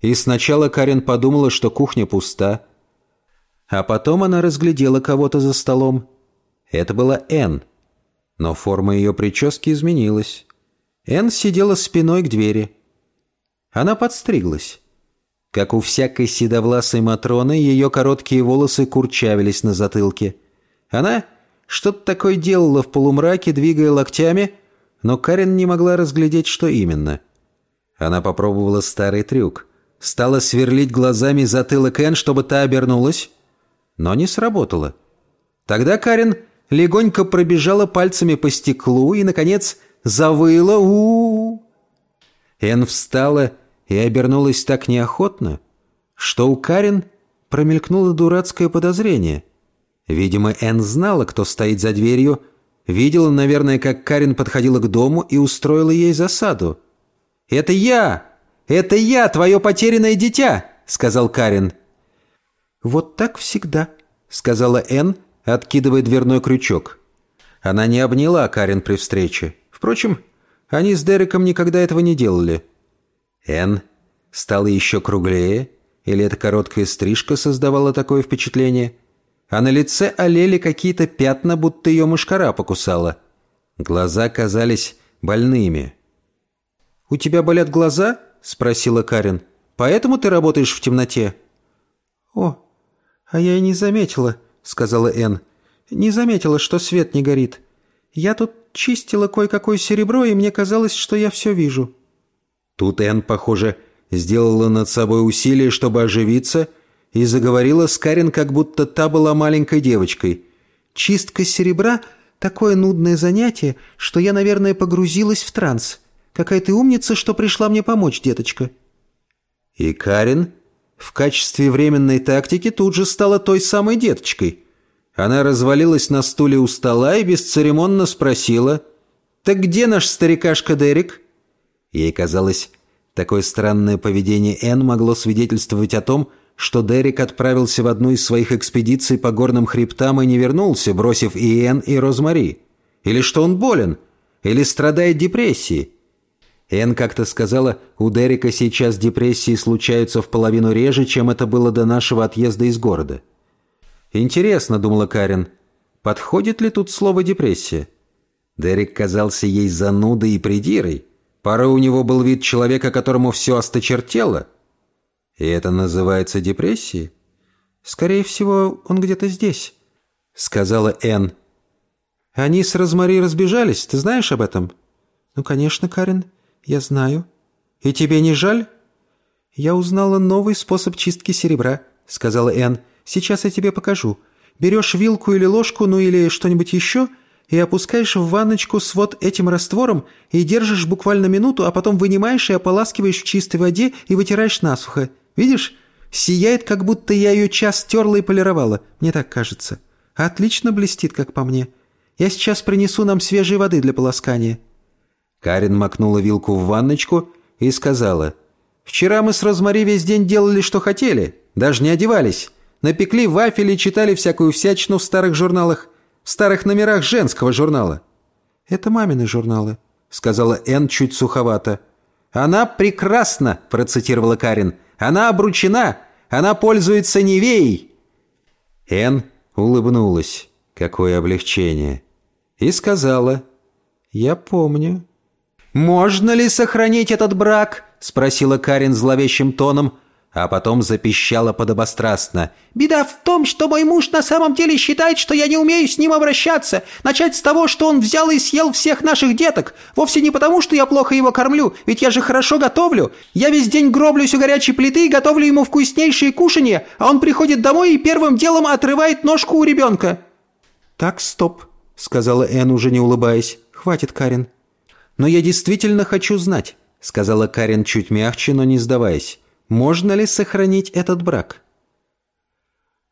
и сначала Карин подумала, что кухня пуста. А потом она разглядела кого-то за столом. Это была Энн. Но форма ее прически изменилась. Энн сидела спиной к двери. Она подстриглась. Как у всякой седовласой Матроны, ее короткие волосы курчавились на затылке. Она что-то такое делала в полумраке, двигая локтями, но Карен не могла разглядеть, что именно. Она попробовала старый трюк. Стала сверлить глазами затылок Энн, чтобы та обернулась, но не сработало. Тогда Карен легонько пробежала пальцами по стеклу и, наконец, завыла у, -у, -у. Энн встала и обернулась так неохотно, что у Карен промелькнуло дурацкое подозрение. Видимо, Энн знала, кто стоит за дверью, видела, наверное, как Карен подходила к дому и устроила ей засаду. «Это я! Это я, твое потерянное дитя!» — сказал Карин. «Вот так всегда», — сказала Энн, откидывая дверной крючок. Она не обняла Карин при встрече. Впрочем, они с Дереком никогда этого не делали. Энн стала еще круглее, или эта короткая стрижка создавала такое впечатление, а на лице олели какие-то пятна, будто ее мышкара покусала. Глаза казались больными. «У тебя болят глаза?» — спросила Карин. «Поэтому ты работаешь в темноте?» «О, а я и не заметила», — сказала Энн. «Не заметила, что свет не горит. Я тут чистила кое-какое серебро, и мне казалось, что я все вижу». Тут Энн, похоже, сделала над собой усилие, чтобы оживиться, и заговорила с Карин, как будто та была маленькой девочкой. «Чистка серебра — такое нудное занятие, что я, наверное, погрузилась в транс. Какая ты умница, что пришла мне помочь, деточка». И Карин в качестве временной тактики тут же стала той самой деточкой. Она развалилась на стуле у стола и бесцеремонно спросила «Так где наш старикашка Дерек?» Ей казалось, такое странное поведение Энн могло свидетельствовать о том, что Дерек отправился в одну из своих экспедиций по горным хребтам и не вернулся, бросив и Энн, и Розмари. Или что он болен, или страдает депрессией. Энн как-то сказала, у Дерека сейчас депрессии случаются в половину реже, чем это было до нашего отъезда из города. «Интересно», — думала Карен, — «подходит ли тут слово «депрессия»?» Дерек казался ей занудой и придирой. Порой у него был вид человека, которому все осточертело. И это называется депрессией? «Скорее всего, он где-то здесь», — сказала Энн. «Они с Розмари разбежались, ты знаешь об этом?» «Ну, конечно, Карен. «Я знаю». «И тебе не жаль?» «Я узнала новый способ чистки серебра», — сказала Энн. «Сейчас я тебе покажу. Берешь вилку или ложку, ну или что-нибудь еще, и опускаешь в ванночку с вот этим раствором и держишь буквально минуту, а потом вынимаешь и ополаскиваешь в чистой воде и вытираешь насухо. Видишь? Сияет, как будто я ее час терла и полировала. Мне так кажется. Отлично блестит, как по мне. Я сейчас принесу нам свежей воды для полоскания». Карин макнула вилку в ванночку и сказала, «Вчера мы с Розмари весь день делали, что хотели, даже не одевались. Напекли вафели и читали всякую всячину в старых журналах, в старых номерах женского журнала». «Это мамины журналы», — сказала Энн чуть суховато. «Она прекрасна», — процитировала Карин. «Она обручена, она пользуется Невеей». Энн улыбнулась. Какое облегчение. И сказала, «Я помню». «Можно ли сохранить этот брак?» – спросила Карин зловещим тоном, а потом запищала подобострастно. «Беда в том, что мой муж на самом деле считает, что я не умею с ним обращаться. Начать с того, что он взял и съел всех наших деток. Вовсе не потому, что я плохо его кормлю, ведь я же хорошо готовлю. Я весь день гроблюсь у горячей плиты и готовлю ему вкуснейшие кушанья, а он приходит домой и первым делом отрывает ножку у ребенка». «Так, стоп», — сказала Энн, уже не улыбаясь. «Хватит, Карин. «Но я действительно хочу знать», — сказала Карен чуть мягче, но не сдаваясь. «Можно ли сохранить этот брак?»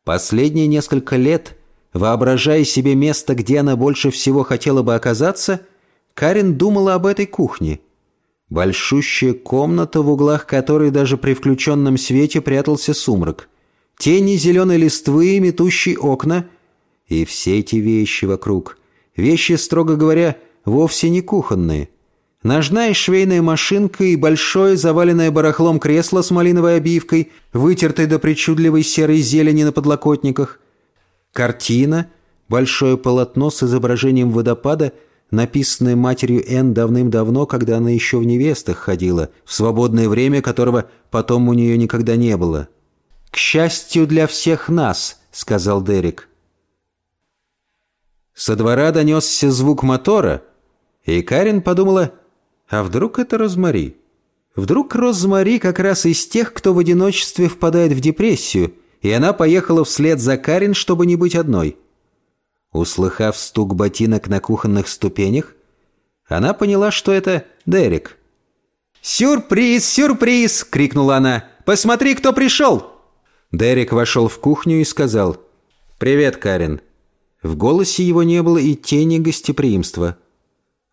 Последние несколько лет, воображая себе место, где она больше всего хотела бы оказаться, Карен думала об этой кухне. Большущая комната, в углах которой даже при включенном свете прятался сумрак. Тени зеленой листвы, метущие окна. И все эти вещи вокруг. Вещи, строго говоря, вовсе не кухонные. Ножная швейная машинка и большое заваленное барахлом кресло с малиновой обивкой, вытертой до причудливой серой зелени на подлокотниках. Картина, большое полотно с изображением водопада, написанное матерью Энн давным-давно, когда она еще в невестах ходила, в свободное время которого потом у нее никогда не было. «К счастью для всех нас», — сказал Дерек. Со двора донесся звук мотора, и Карин подумала — а вдруг это Розмари? Вдруг Розмари как раз из тех, кто в одиночестве впадает в депрессию, и она поехала вслед за Карин, чтобы не быть одной. Услыхав стук ботинок на кухонных ступенях, она поняла, что это Дерек. «Сюрприз, сюрприз!» — крикнула она. «Посмотри, кто пришел!» Дерек вошел в кухню и сказал «Привет, Карин». В голосе его не было и тени гостеприимства.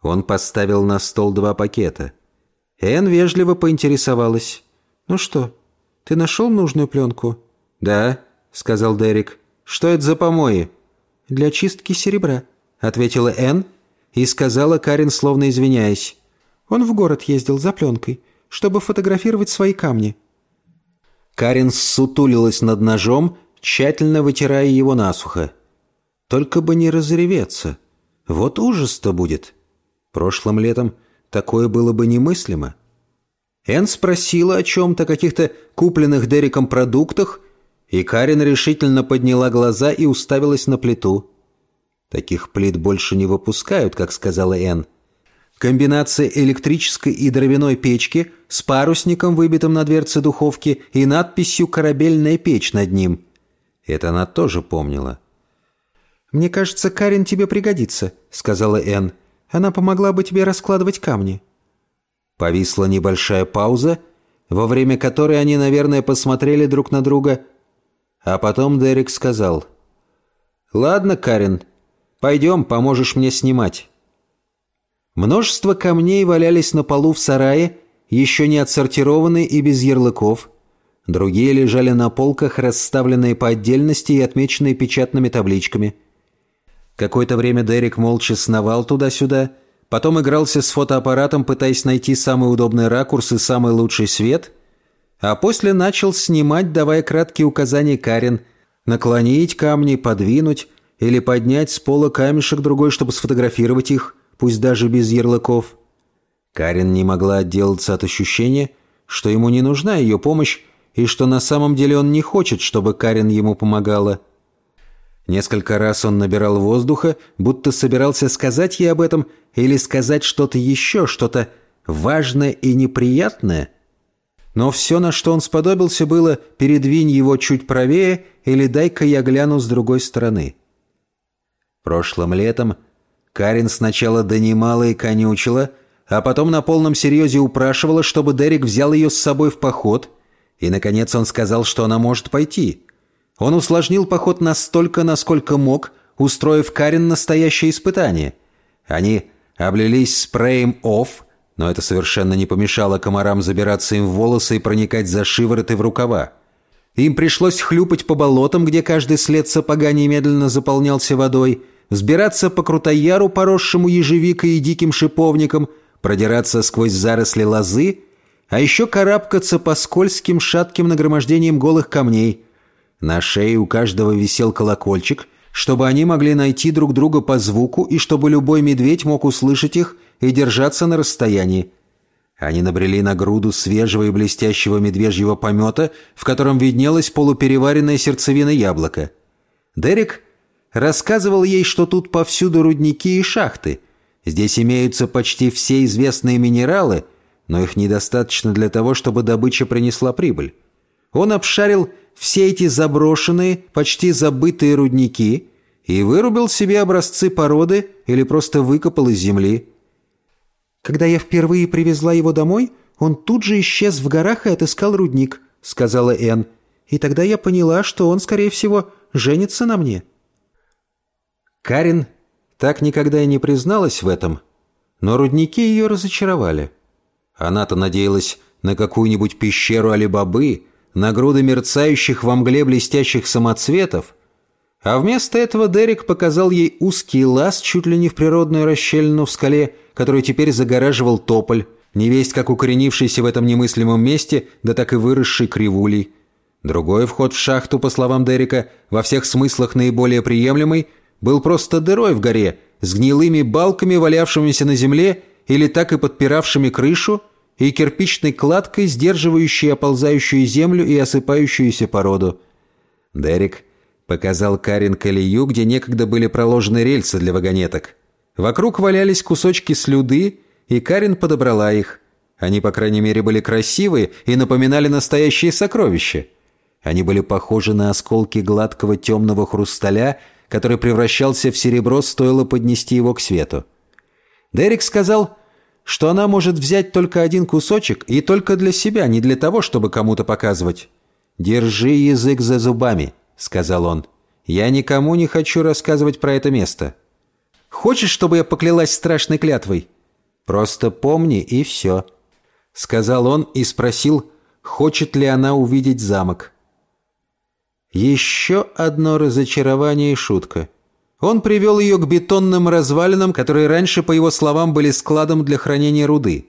Он поставил на стол два пакета. Энн вежливо поинтересовалась. «Ну что, Ты нашел нужную пленку?» «Да», — сказал Дерек. «Что это за помои?» «Для чистки серебра», — ответила Энн и сказала Карин, словно извиняясь. «Он в город ездил за пленкой, чтобы фотографировать свои камни». Карин сутулилась над ножом, тщательно вытирая его насухо. «Только бы не разреветься. Вот ужас-то будет. Прошлым летом такое было бы немыслимо». Энн спросила о чем-то, каких-то купленных Дереком продуктах, и Карин решительно подняла глаза и уставилась на плиту. «Таких плит больше не выпускают», как сказала Энн. Комбинация электрической и дровяной печки с парусником, выбитым на дверце духовки, и надписью «Корабельная печь» над ним. Это она тоже помнила. «Мне кажется, Карин тебе пригодится», — сказала Энн. «Она помогла бы тебе раскладывать камни». Повисла небольшая пауза, во время которой они, наверное, посмотрели друг на друга. А потом Дерек сказал. «Ладно, Карин, пойдем, поможешь мне снимать». Множество камней валялись на полу в сарае, еще не отсортированные и без ярлыков. Другие лежали на полках, расставленные по отдельности и отмеченные печатными табличками. Какое-то время Дерек молча сновал туда-сюда – Потом игрался с фотоаппаратом, пытаясь найти самый удобный ракурс и самый лучший свет. А после начал снимать, давая краткие указания Карен. Наклонить камни, подвинуть или поднять с пола камешек другой, чтобы сфотографировать их, пусть даже без ярлыков. Карен не могла отделаться от ощущения, что ему не нужна ее помощь, и что на самом деле он не хочет, чтобы Карен ему помогала. Несколько раз он набирал воздуха, будто собирался сказать ей об этом или сказать что-то еще, что-то важное и неприятное. Но все, на что он сподобился, было «передвинь его чуть правее» или «дай-ка я гляну с другой стороны». Прошлым летом Карин сначала донимала и конючила, а потом на полном серьезе упрашивала, чтобы Дерек взял ее с собой в поход, и, наконец, он сказал, что она может пойти – он усложнил поход настолько, насколько мог, устроив Карен настоящее испытание. Они облились спреем «Офф», но это совершенно не помешало комарам забираться им в волосы и проникать за шивороты в рукава. Им пришлось хлюпать по болотам, где каждый след сапога немедленно заполнялся водой, взбираться по крутояру, поросшему ежевикой и диким шиповником, продираться сквозь заросли лозы, а еще карабкаться по скользким шатким нагромождениям голых камней – на шее у каждого висел колокольчик, чтобы они могли найти друг друга по звуку и чтобы любой медведь мог услышать их и держаться на расстоянии. Они набрели на груду свежего и блестящего медвежьего помета, в котором виднелась полупереваренная сердцевина яблока. Дерек рассказывал ей, что тут повсюду рудники и шахты. Здесь имеются почти все известные минералы, но их недостаточно для того, чтобы добыча принесла прибыль. Он обшарил все эти заброшенные, почти забытые рудники и вырубил себе образцы породы или просто выкопал из земли. «Когда я впервые привезла его домой, он тут же исчез в горах и отыскал рудник», — сказала Энн. «И тогда я поняла, что он, скорее всего, женится на мне». Карин так никогда и не призналась в этом, но рудники ее разочаровали. Она-то надеялась на какую-нибудь пещеру Алибабы, на груды мерцающих во мгле блестящих самоцветов, а вместо этого Дерек показал ей узкий лаз чуть ли не в природную расщелину в скале, который теперь загораживал тополь, невесть как укоренившийся в этом немыслимом месте, да так и выросший кривулей. Другой вход в шахту, по словам Дерека, во всех смыслах наиболее приемлемый, был просто дырой в горе, с гнилыми балками, валявшимися на земле или так и подпиравшими крышу, и кирпичной кладкой, сдерживающей оползающую землю и осыпающуюся породу. Дерек показал Карин колею, где некогда были проложены рельсы для вагонеток. Вокруг валялись кусочки слюды, и Карин подобрала их. Они, по крайней мере, были красивые и напоминали настоящие сокровища. Они были похожи на осколки гладкого темного хрусталя, который превращался в серебро, стоило поднести его к свету. Дерек сказал, что она может взять только один кусочек и только для себя, не для того, чтобы кому-то показывать. «Держи язык за зубами», — сказал он. «Я никому не хочу рассказывать про это место». «Хочешь, чтобы я поклялась страшной клятвой?» «Просто помни, и все», — сказал он и спросил, хочет ли она увидеть замок. Еще одно разочарование и шутка. Он привел ее к бетонным развалинам, которые раньше, по его словам, были складом для хранения руды.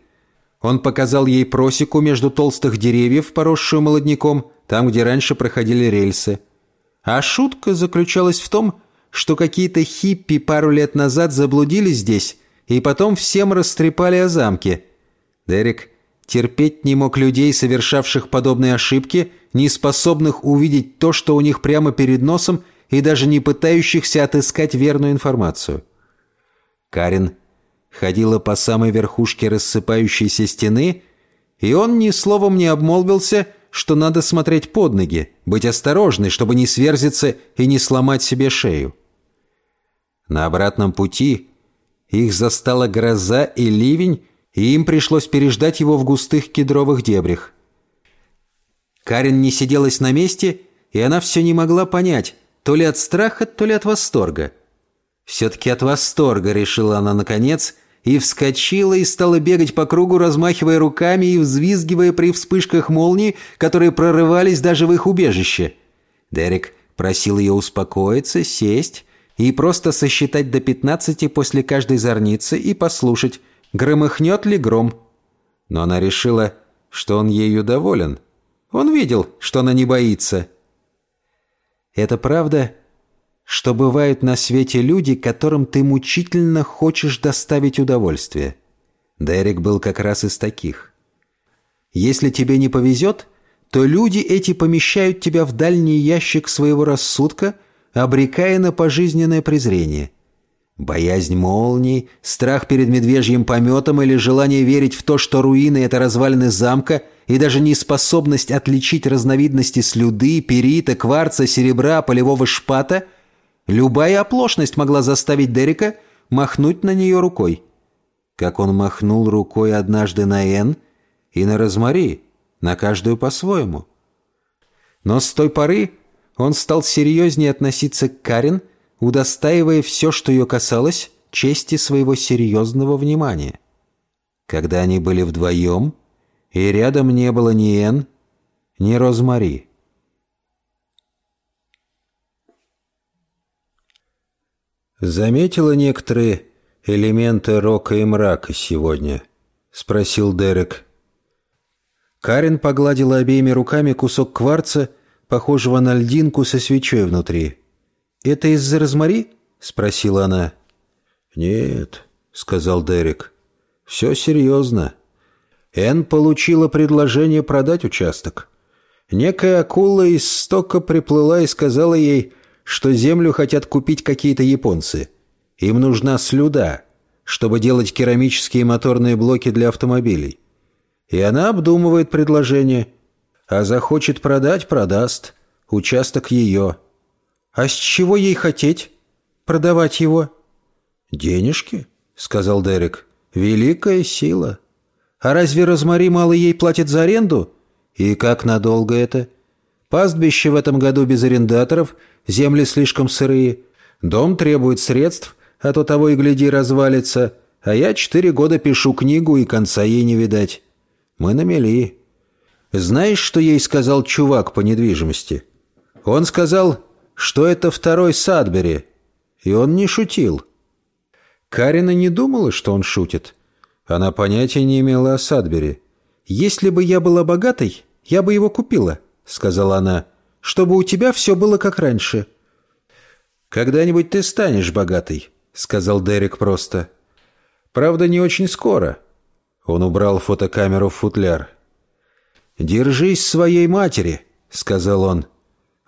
Он показал ей просеку между толстых деревьев, поросшую молодняком, там, где раньше проходили рельсы. А шутка заключалась в том, что какие-то хиппи пару лет назад заблудились здесь и потом всем растрепали о замке. Дерек терпеть не мог людей, совершавших подобные ошибки, не способных увидеть то, что у них прямо перед носом, и даже не пытающихся отыскать верную информацию. Карин ходила по самой верхушке рассыпающейся стены, и он ни словом не обмолвился, что надо смотреть под ноги, быть осторожной, чтобы не сверзиться и не сломать себе шею. На обратном пути их застала гроза и ливень, и им пришлось переждать его в густых кедровых дебрях. Карен не сиделась на месте, и она все не могла понять, то ли от страха, то ли от восторга. Все-таки от восторга, решила она наконец, и вскочила и стала бегать по кругу, размахивая руками и взвизгивая при вспышках молнии, которые прорывались даже в их убежище. Дерек просил ее успокоиться, сесть и просто сосчитать до пятнадцати после каждой зорницы и послушать, громыхнет ли гром. Но она решила, что он ею доволен. Он видел, что она не боится. Это правда, что бывают на свете люди, которым ты мучительно хочешь доставить удовольствие. Дерек был как раз из таких. Если тебе не повезет, то люди эти помещают тебя в дальний ящик своего рассудка, обрекая на пожизненное презрение – Боязнь молний, страх перед медвежьим пометом или желание верить в то, что руины — это развалины замка, и даже неспособность отличить разновидности слюды, перита, кварца, серебра, полевого шпата — любая оплошность могла заставить Дерека махнуть на нее рукой. Как он махнул рукой однажды на Эн и на Розмари, на каждую по-своему. Но с той поры он стал серьезнее относиться к Карен — удостаивая все, что ее касалось, чести своего серьезного внимания. Когда они были вдвоем, и рядом не было ни Эн, ни Розмари. «Заметила некоторые элементы рока и мрака сегодня?» — спросил Дерек. Карен погладила обеими руками кусок кварца, похожего на льдинку со свечой внутри. «Это из-за розмари?» — спросила она. «Нет», — сказал Дерек. «Все серьезно. Энн получила предложение продать участок. Некая акула из стока приплыла и сказала ей, что землю хотят купить какие-то японцы. Им нужна слюда, чтобы делать керамические моторные блоки для автомобилей. И она обдумывает предложение, а захочет продать – продаст. Участок ее – «А с чего ей хотеть? Продавать его?» «Денежки», — сказал Дерек. «Великая сила. А разве Розмари мало ей платит за аренду? И как надолго это? Пастбище в этом году без арендаторов, земли слишком сырые. Дом требует средств, а то того и гляди развалится. А я четыре года пишу книгу, и конца ей не видать. Мы на мели. Знаешь, что ей сказал чувак по недвижимости? Он сказал, что это второй Садбери, и он не шутил. Карина не думала, что он шутит. Она понятия не имела о Садбери. «Если бы я была богатой, я бы его купила», — сказала она, — «чтобы у тебя все было как раньше». «Когда-нибудь ты станешь богатой», — сказал Дерек просто. «Правда, не очень скоро». Он убрал фотокамеру в футляр. «Держись своей матери», — сказал он.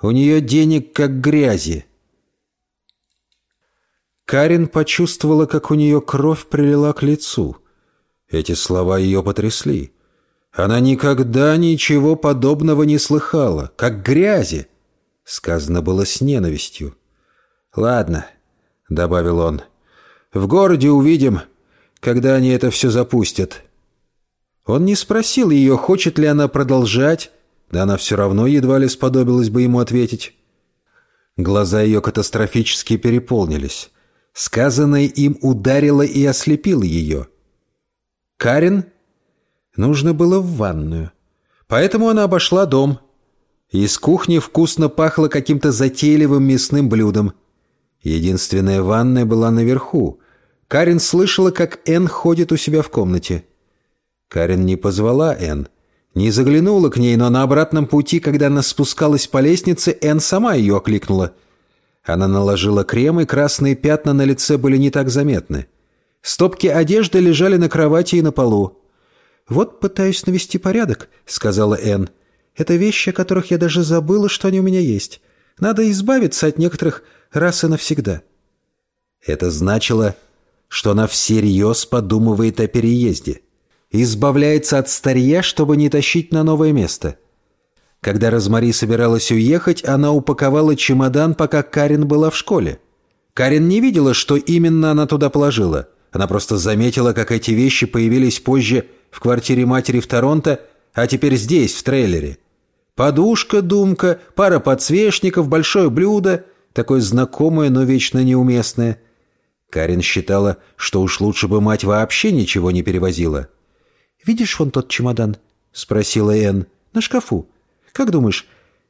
У нее денег как грязи. Карин почувствовала, как у нее кровь прилила к лицу. Эти слова ее потрясли. Она никогда ничего подобного не слыхала. Как грязи. Сказано было с ненавистью. «Ладно», — добавил он, — «в городе увидим, когда они это все запустят». Он не спросил ее, хочет ли она продолжать, да она все равно едва ли сподобилась бы ему ответить. Глаза ее катастрофически переполнились. Сказанное им ударило и ослепило ее. Карен нужно было в ванную. Поэтому она обошла дом. Из кухни вкусно пахло каким-то затейливым мясным блюдом. Единственная ванная была наверху. Карин слышала, как Энн ходит у себя в комнате. Карин не позвала Энн. Не заглянула к ней, но на обратном пути, когда она спускалась по лестнице, Энн сама ее окликнула. Она наложила крем, и красные пятна на лице были не так заметны. Стопки одежды лежали на кровати и на полу. «Вот пытаюсь навести порядок», — сказала Энн. «Это вещи, о которых я даже забыла, что они у меня есть. Надо избавиться от некоторых раз и навсегда». Это значило, что она всерьез подумывает о переезде. Избавляется от старья, чтобы не тащить на новое место. Когда Розмари собиралась уехать, она упаковала чемодан, пока Карин была в школе. Карин не видела, что именно она туда положила. Она просто заметила, как эти вещи появились позже в квартире матери в Торонто, а теперь здесь, в трейлере. Подушка, думка, пара подсвечников, большое блюдо, такое знакомое, но вечно неуместное. Карин считала, что уж лучше бы мать вообще ничего не перевозила. «Видишь вон тот чемодан?» — спросила Энн. «На шкафу. Как думаешь,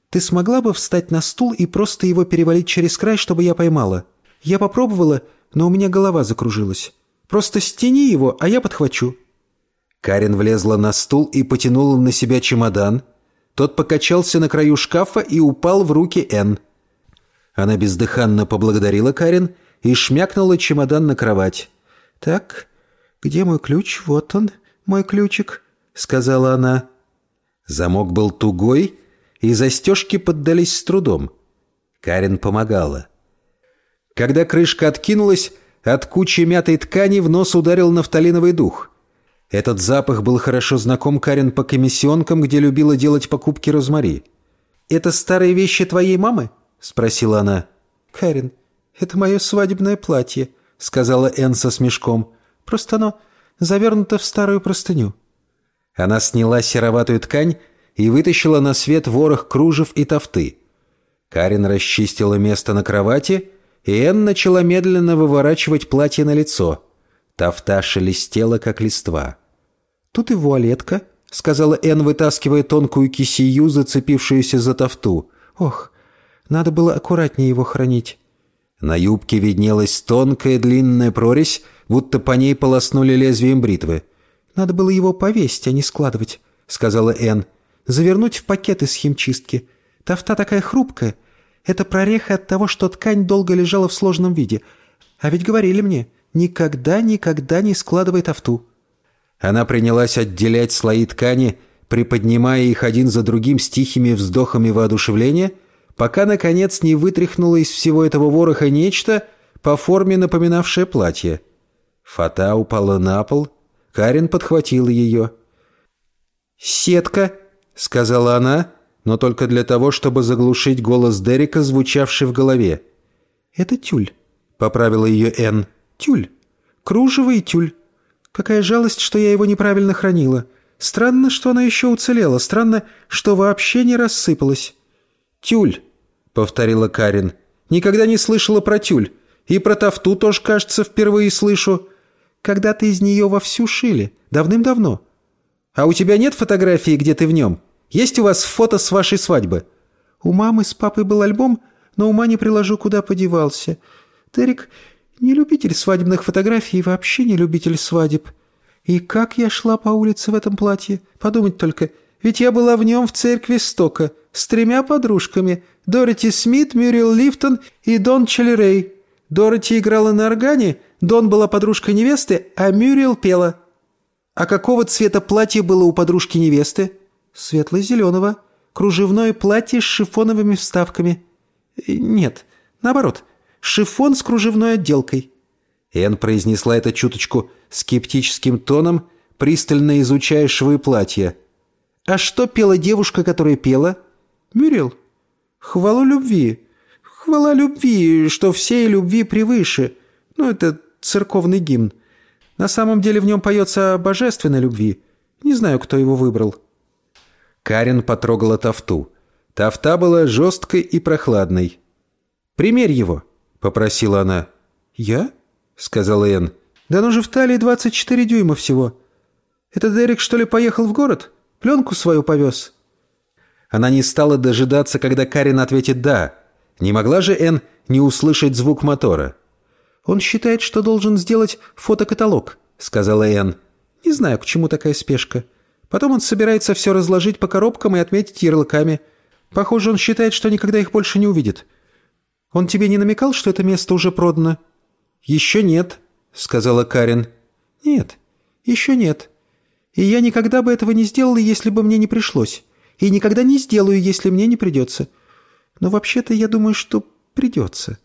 ты смогла бы встать на стул и просто его перевалить через край, чтобы я поймала? Я попробовала, но у меня голова закружилась. Просто стяни его, а я подхвачу». Карин влезла на стул и потянула на себя чемодан. Тот покачался на краю шкафа и упал в руки Энн. Она бездыханно поблагодарила Карин и шмякнула чемодан на кровать. «Так, где мой ключ? Вот он, мой ключик», — сказала она. Замок был тугой, и застежки поддались с трудом. Карин помогала. Когда крышка откинулась, от кучи мятой ткани в нос ударил нафталиновый дух. Этот запах был хорошо знаком Карен по комиссионкам, где любила делать покупки Розмари. «Это старые вещи твоей мамы?» — спросила она. «Карен, это мое свадебное платье», — сказала Энн со смешком. «Просто оно завернуто в старую простыню». Она сняла сероватую ткань и вытащила на свет ворох кружев и тофты. Карен расчистила место на кровати, и Энн начала медленно выворачивать платье на лицо. Тофта шелестела, как листва. «Тут и вуалетка», — сказала Энн, вытаскивая тонкую кисию, зацепившуюся за тофту. «Ох, надо было аккуратнее его хранить». На юбке виднелась тонкая длинная прорезь, будто по ней полоснули лезвием бритвы. «Надо было его повесить, а не складывать», — сказала Энн. «Завернуть в пакет из химчистки. Тофта такая хрупкая. Это прореха от того, что ткань долго лежала в сложном виде. А ведь говорили мне, никогда, никогда не складывай тофту». Она принялась отделять слои ткани, приподнимая их один за другим с тихими вздохами воодушевления, пока, наконец, не вытряхнула из всего этого вороха нечто, по форме напоминавшее платье. Фата упала на пол, Карин подхватила ее. «Сетка», — сказала она, но только для того, чтобы заглушить голос Дерека, звучавший в голове. «Это тюль», — поправила ее Энн. «Тюль. Кружево и тюль. Какая жалость, что я его неправильно хранила. Странно, что она еще уцелела. Странно, что вообще не рассыпалась». «Тюль», — повторила Карин. «Никогда не слышала про тюль. И про тафту тоже, кажется, впервые слышу. Когда-то из нее вовсю шили. Давным-давно». «А у тебя нет фотографии, где ты в нем? Есть у вас фото с вашей свадьбы?» «У мамы с папой был альбом, но ума не приложу, куда подевался. Терик не любитель свадебных фотографий и вообще не любитель свадеб. И как я шла по улице в этом платье? Подумать только, ведь я была в нем в церкви Стока с тремя подружками – Дороти Смит, Мюрриел Лифтон и Дон Челлерей. Дороти играла на органе, Дон была подружкой невесты, а Мюрриел пела. А какого цвета платье было у подружки невесты? Светло-зеленого. Кружевное платье с шифоновыми вставками. Нет, наоборот – Шифон с кружевной отделкой». Энн произнесла это чуточку скептическим тоном, пристально изучая швы платья. «А что пела девушка, которая пела?» «Мюрил. Хвалу любви. Хвала любви, что всей любви превыше. Ну, это церковный гимн. На самом деле в нем поется о божественной любви. Не знаю, кто его выбрал». Карен потрогала тафту. Тафта была жесткой и прохладной. «Примерь его», попросила она. «Я?» — сказала Энн. «Да ну же в талии 24 дюйма всего. Это Дерек, что ли, поехал в город? Пленку свою повез». Она не стала дожидаться, когда Карин ответит «да». Не могла же Энн не услышать звук мотора. «Он считает, что должен сделать фотокаталог», — сказала Энн. «Не знаю, к чему такая спешка. Потом он собирается все разложить по коробкам и отметить ярлыками. Похоже, он считает, что никогда их больше не увидит. Он тебе не намекал, что это место уже продано?» «Еще нет», — сказала Карин. «Нет, еще нет. И я никогда бы этого не сделала, если бы мне не пришлось. И никогда не сделаю, если мне не придется. Но вообще-то я думаю, что придется.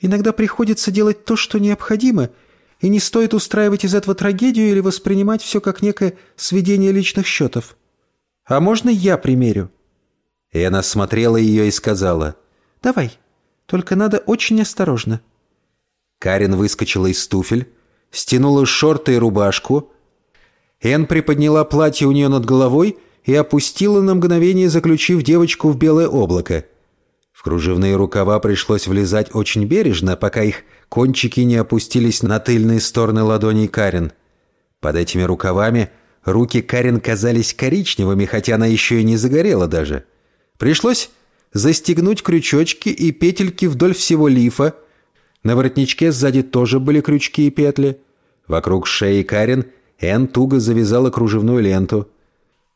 Иногда приходится делать то, что необходимо, и не стоит устраивать из этого трагедию или воспринимать все как некое сведение личных счетов. А можно я примерю?» И она смотрела ее и сказала. «Давай, только надо очень осторожно». Карин выскочила из туфель, стянула шорты и рубашку. Энн приподняла платье у нее над головой и опустила на мгновение, заключив девочку в белое облако. В кружевные рукава пришлось влезать очень бережно, пока их кончики не опустились на тыльные стороны ладоней Карин. Под этими рукавами руки Карин казались коричневыми, хотя она еще и не загорела даже. Пришлось застегнуть крючочки и петельки вдоль всего лифа, на воротничке сзади тоже были крючки и петли. Вокруг шеи Карин Энн туго завязала кружевную ленту.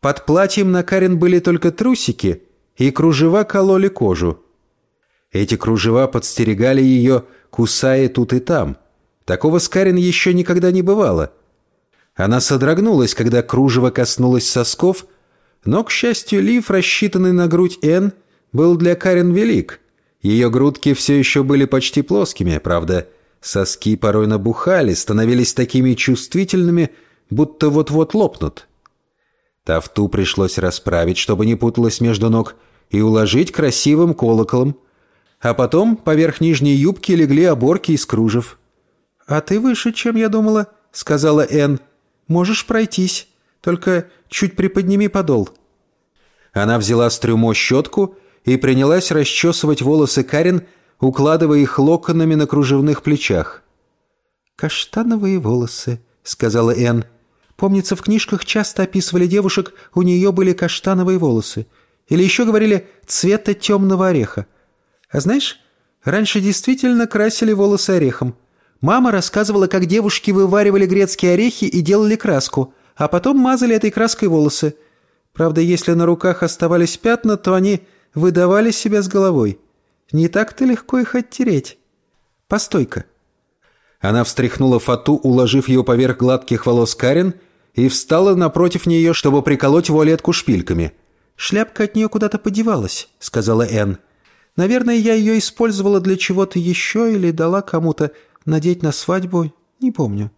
Под платьем на Карин были только трусики, и кружева кололи кожу. Эти кружева подстерегали ее, кусая тут и там. Такого с Карин еще никогда не бывало. Она содрогнулась, когда кружево коснулось сосков, но, к счастью, лиф, рассчитанный на грудь Энн, был для Карин велик. Ее грудки все еще были почти плоскими, правда, соски порой набухали, становились такими чувствительными, будто вот-вот лопнут. Тафту пришлось расправить, чтобы не путалась между ног, и уложить красивым колоколом. А потом поверх нижней юбки легли оборки из кружев. «А ты выше, чем я думала», — сказала Энн. «Можешь пройтись, только чуть приподними подол». Она взяла с трюмо щетку и принялась расчесывать волосы Карин, укладывая их локонами на кружевных плечах. «Каштановые волосы», — сказала Энн. «Помнится, в книжках часто описывали девушек, у нее были каштановые волосы. Или еще говорили «цвета темного ореха». А знаешь, раньше действительно красили волосы орехом. Мама рассказывала, как девушки вываривали грецкие орехи и делали краску, а потом мазали этой краской волосы. Правда, если на руках оставались пятна, то они выдавали себя с головой. Не так-то легко их оттереть. Постой-ка». Она встряхнула фату, уложив ее поверх гладких волос Карен, и встала напротив нее, чтобы приколоть вуалетку шпильками. «Шляпка от нее куда-то подевалась», — сказала Энн. «Наверное, я ее использовала для чего-то еще или дала кому-то надеть на свадьбу, не помню.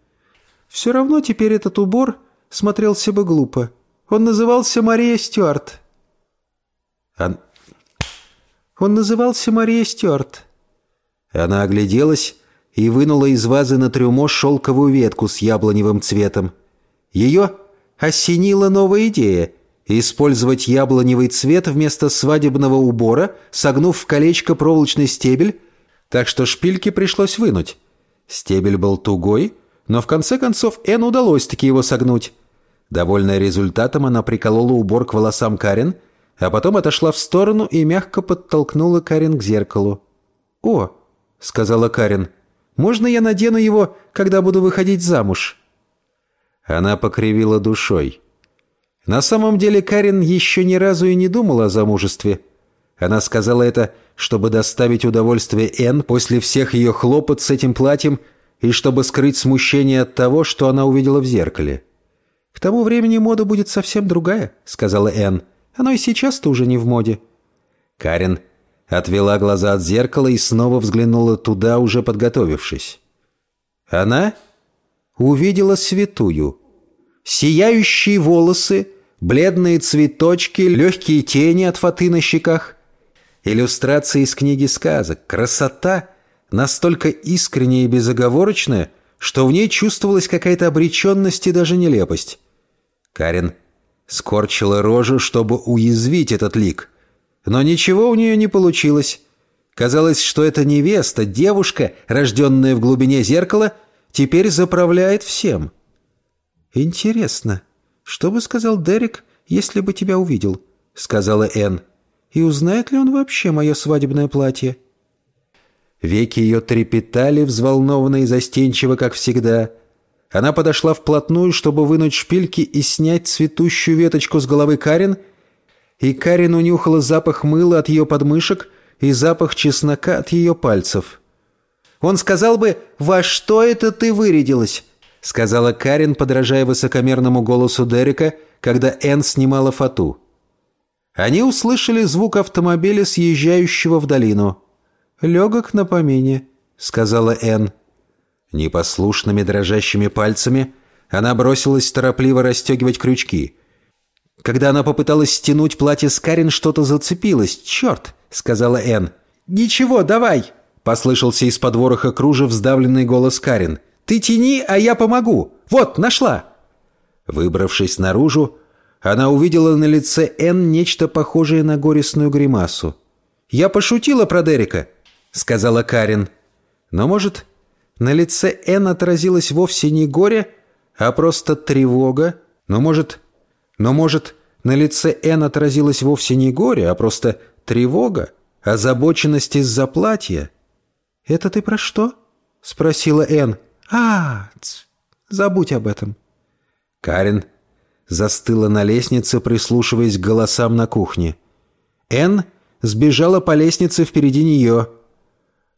Все равно теперь этот убор смотрелся бы глупо. Он назывался Мария Стюарт». Ан... Он назывался Мария Стюарт». Она огляделась и вынула из вазы на трюмо шелковую ветку с яблоневым цветом. Ее осенила новая идея — использовать яблоневый цвет вместо свадебного убора, согнув в колечко проволочный стебель, так что шпильки пришлось вынуть. Стебель был тугой, но в конце концов Эн удалось таки его согнуть. Довольная результатом, она приколола убор к волосам Карен — а потом отошла в сторону и мягко подтолкнула Карин к зеркалу. «О!» — сказала Карин. «Можно я надену его, когда буду выходить замуж?» Она покривила душой. На самом деле Карин еще ни разу и не думала о замужестве. Она сказала это, чтобы доставить удовольствие Энн после всех ее хлопот с этим платьем и чтобы скрыть смущение от того, что она увидела в зеркале. «К тому времени мода будет совсем другая», — сказала Энн. Оно и сейчас-то уже не в моде». Карен отвела глаза от зеркала и снова взглянула туда, уже подготовившись. Она увидела святую. Сияющие волосы, бледные цветочки, легкие тени от фаты на щеках. Иллюстрации из книги сказок. Красота настолько искренняя и безоговорочная, что в ней чувствовалась какая-то обреченность и даже нелепость. Карен скорчила рожу, чтобы уязвить этот лик. Но ничего у нее не получилось. Казалось, что эта невеста, девушка, рожденная в глубине зеркала, теперь заправляет всем. «Интересно, что бы сказал Дерек, если бы тебя увидел», — сказала Энн. «И узнает ли он вообще мое свадебное платье?» Веки ее трепетали, взволнованно и застенчиво, как всегда. Она подошла вплотную, чтобы вынуть шпильки и снять цветущую веточку с головы Карин, и Карин унюхала запах мыла от ее подмышек и запах чеснока от ее пальцев. «Он сказал бы, во что это ты вырядилась?» — сказала Карин, подражая высокомерному голосу Дерека, когда Энн снимала фату. Они услышали звук автомобиля, съезжающего в долину — «Легок на помине», — сказала Энн. Непослушными дрожащими пальцами она бросилась торопливо расстегивать крючки. Когда она попыталась стянуть платье с Карин, что-то зацепилось. «Черт!» — сказала Энн. «Ничего, давай!» — послышался из-под вороха кружев сдавленный голос Карин. «Ты тяни, а я помогу! Вот, нашла!» Выбравшись наружу, она увидела на лице Энн нечто похожее на горестную гримасу. «Я пошутила про Дерека сказала Карин. Но, может, на лице Энн отразилось вовсе не горе, а просто тревога? Но, может, но, может, на лице Энн отразилось вовсе не горе, а просто тревога, озабоченность из-за платья? «Это ты про что?» — спросила Энн. «А, ц, забудь об этом». Карин застыла на лестнице, прислушиваясь к голосам на кухне. Энн сбежала по лестнице впереди нее —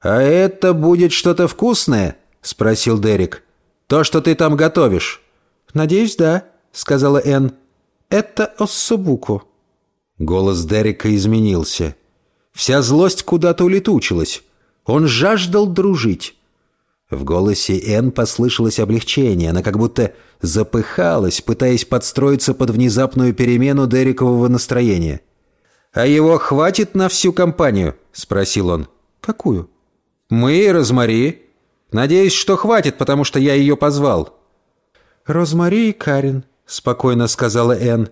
«А это будет что-то вкусное?» — спросил Дерек. «То, что ты там готовишь?» «Надеюсь, да», — сказала Энн. «Это оссобуку». Голос Дерека изменился. Вся злость куда-то улетучилась. Он жаждал дружить. В голосе Энн послышалось облегчение. Она как будто запыхалась, пытаясь подстроиться под внезапную перемену Дерекового настроения. «А его хватит на всю компанию?» — спросил он. «Какую?» «Мы и Розмари. Надеюсь, что хватит, потому что я ее позвал». «Розмари и Карин», — спокойно сказала Энн.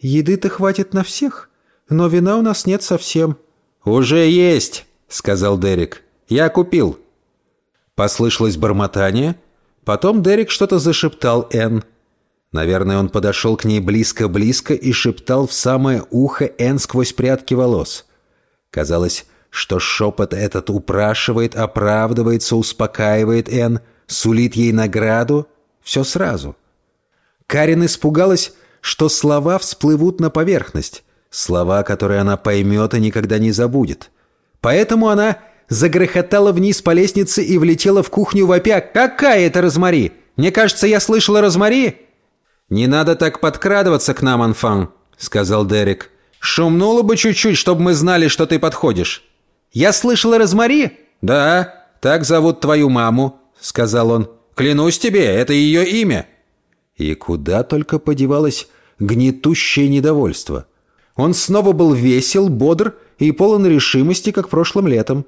«Еды-то хватит на всех, но вина у нас нет совсем». «Уже есть», — сказал Дерек. «Я купил». Послышалось бормотание. Потом Дерек что-то зашептал Энн. Наверное, он подошел к ней близко-близко и шептал в самое ухо Энн сквозь прядки волос. Казалось, что шепот этот упрашивает, оправдывается, успокаивает Энн, сулит ей награду. Все сразу. Карин испугалась, что слова всплывут на поверхность. Слова, которые она поймет и никогда не забудет. Поэтому она загрохотала вниз по лестнице и влетела в кухню вопя. «Какая это Розмари? Мне кажется, я слышала Розмари!» «Не надо так подкрадываться к нам, Анфан», — сказал Дерек. «Шумнуло бы чуть-чуть, чтобы мы знали, что ты подходишь». «Я слышала Розмари?» «Да, так зовут твою маму», — сказал он. «Клянусь тебе, это ее имя». И куда только подевалось гнетущее недовольство. Он снова был весел, бодр и полон решимости, как прошлым летом.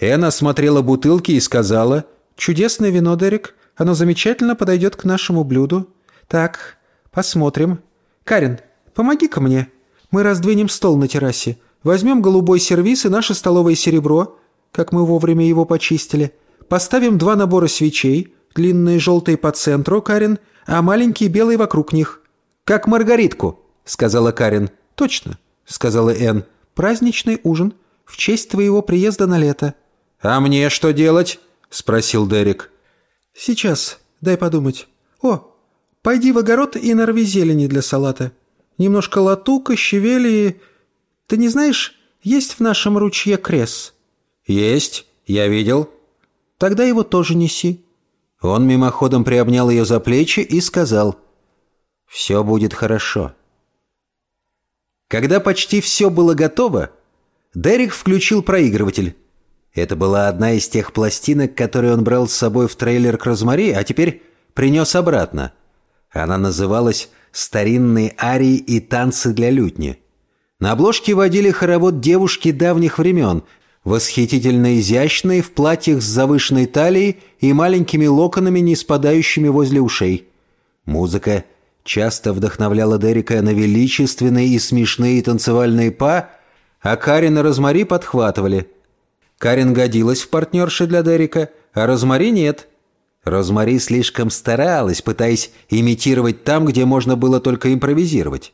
Энн осмотрела бутылки и сказала, «Чудесное вино, Дерек. Оно замечательно подойдет к нашему блюду. Так, посмотрим. Карин, помоги-ка мне. Мы раздвинем стол на террасе. Возьмем голубой сервиз и наше столовое серебро, как мы вовремя его почистили. Поставим два набора свечей, длинные желтые по центру, Карин, а маленькие белые вокруг них. «Как Маргаритку», — сказала Карин. «Точно», — сказала Энн. «Праздничный ужин в честь твоего приезда на лето». «А мне что делать?» — спросил Дерек. «Сейчас, дай подумать. О, пойди в огород и нарви зелени для салата. Немножко латука, щавели ты не знаешь, есть в нашем ручье крес?» «Есть, я видел». «Тогда его тоже неси». Он мимоходом приобнял ее за плечи и сказал, «Все будет хорошо». Когда почти все было готово, Дерек включил проигрыватель. Это была одна из тех пластинок, которые он брал с собой в трейлер к Розмари, а теперь принес обратно. Она называлась «Старинные арии и танцы для лютни». На обложке водили хоровод девушки давних времен, восхитительно изящные, в платьях с завышенной талией и маленькими локонами, не спадающими возле ушей. Музыка часто вдохновляла Дерека на величественные и смешные танцевальные па, а Карин и Розмари подхватывали. Карин годилась в партнерше для Дерека, а Розмари нет. Розмари слишком старалась, пытаясь имитировать там, где можно было только импровизировать.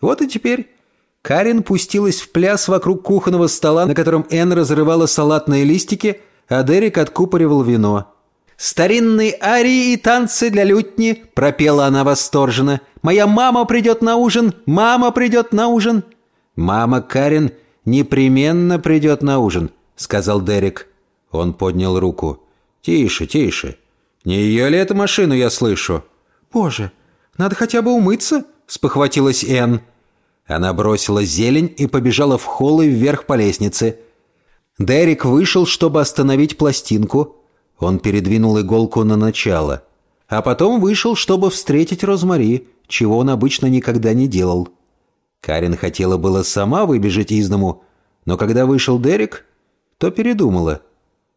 Вот и теперь Карин пустилась в пляс вокруг кухонного стола, на котором Энн разрывала салатные листики, а Дерек откупоривал вино. «Старинные арии и танцы для лютни!» – пропела она восторженно. «Моя мама придет на ужин! Мама придет на ужин!» «Мама Карин непременно придет на ужин», – сказал Дерек. Он поднял руку. «Тише, тише. Не ее ли эту машину я слышу?» «Боже, надо хотя бы умыться!» – спохватилась Энн. Она бросила зелень и побежала в холл и вверх по лестнице. Дерек вышел, чтобы остановить пластинку. Он передвинул иголку на начало. А потом вышел, чтобы встретить Розмари, чего он обычно никогда не делал. Карин хотела было сама выбежать из дому, но когда вышел Дерек, то передумала.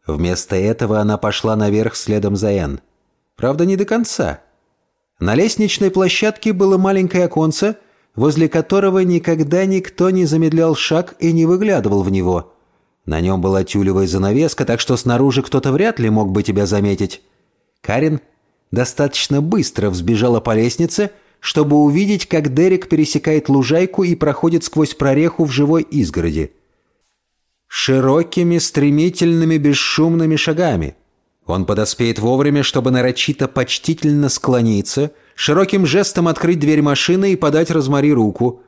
Вместо этого она пошла наверх следом за Энн. Правда, не до конца. На лестничной площадке было маленькое оконце, возле которого никогда никто не замедлял шаг и не выглядывал в него. На нем была тюлевая занавеска, так что снаружи кто-то вряд ли мог бы тебя заметить. Карин достаточно быстро взбежала по лестнице, чтобы увидеть, как Дерек пересекает лужайку и проходит сквозь прореху в живой изгороди. Широкими, стремительными, бесшумными шагами. Он подоспеет вовремя, чтобы нарочито почтительно склониться, широким жестом открыть дверь машины и подать Розмари руку.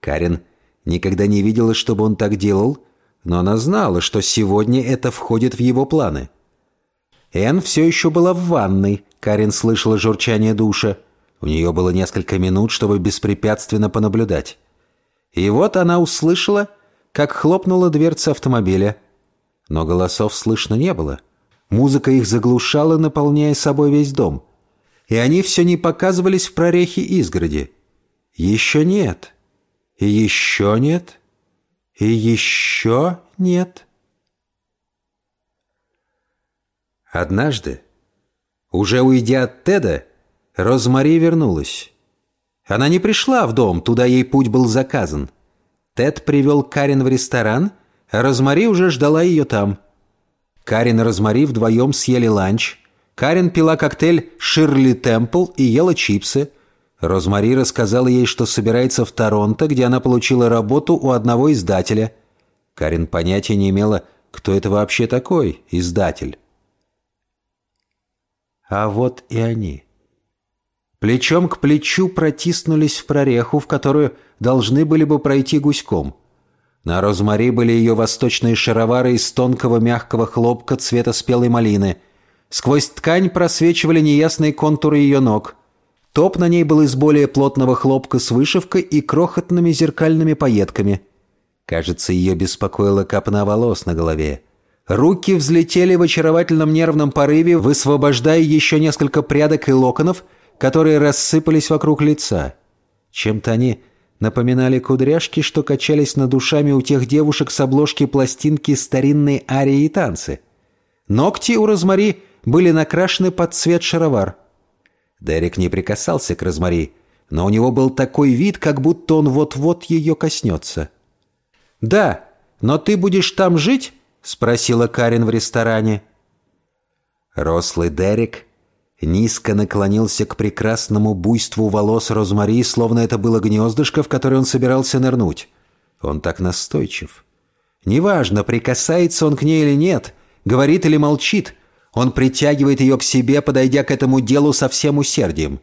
Карин никогда не видела, чтобы он так делал, но она знала, что сегодня это входит в его планы. Энн все еще была в ванной, Карин слышала журчание душа. У нее было несколько минут, чтобы беспрепятственно понаблюдать. И вот она услышала, как хлопнула дверца автомобиля. Но голосов слышно не было. Музыка их заглушала, наполняя собой весь дом. И они все не показывались в прорехе изгороди. Еще нет. И еще нет. И еще нет. Однажды, уже уйдя от Теда, Розмари вернулась. Она не пришла в дом, туда ей путь был заказан. Тед привел Карин в ресторан, Розмари уже ждала ее там. Карин и Розмари вдвоем съели ланч. Карин пила коктейль «Ширли Темпл» и ела чипсы. Розмари рассказала ей, что собирается в Торонто, где она получила работу у одного издателя. Карин понятия не имела, кто это вообще такой, издатель. А вот и они. Плечом к плечу протиснулись в прореху, в которую должны были бы пройти гуськом. На Розмари были ее восточные шаровары из тонкого мягкого хлопка цвета спелой малины. Сквозь ткань просвечивали неясные контуры ее ног. Топ на ней был из более плотного хлопка с вышивкой и крохотными зеркальными пайетками. Кажется, ее беспокоила копна волос на голове. Руки взлетели в очаровательном нервном порыве, высвобождая еще несколько прядок и локонов – которые рассыпались вокруг лица. Чем-то они напоминали кудряшки, что качались над душами у тех девушек с обложки пластинки старинной арии и танцы. Ногти у Розмари были накрашены под цвет шаровар. Дерек не прикасался к Розмари, но у него был такой вид, как будто он вот-вот ее коснется. «Да, но ты будешь там жить?» — спросила Карин в ресторане. Рослый Дерек низко наклонился к прекрасному буйству волос Розмари, словно это было гнездышко, в которое он собирался нырнуть. Он так настойчив. Неважно, прикасается он к ней или нет, говорит или молчит, он притягивает ее к себе, подойдя к этому делу со всем усердием.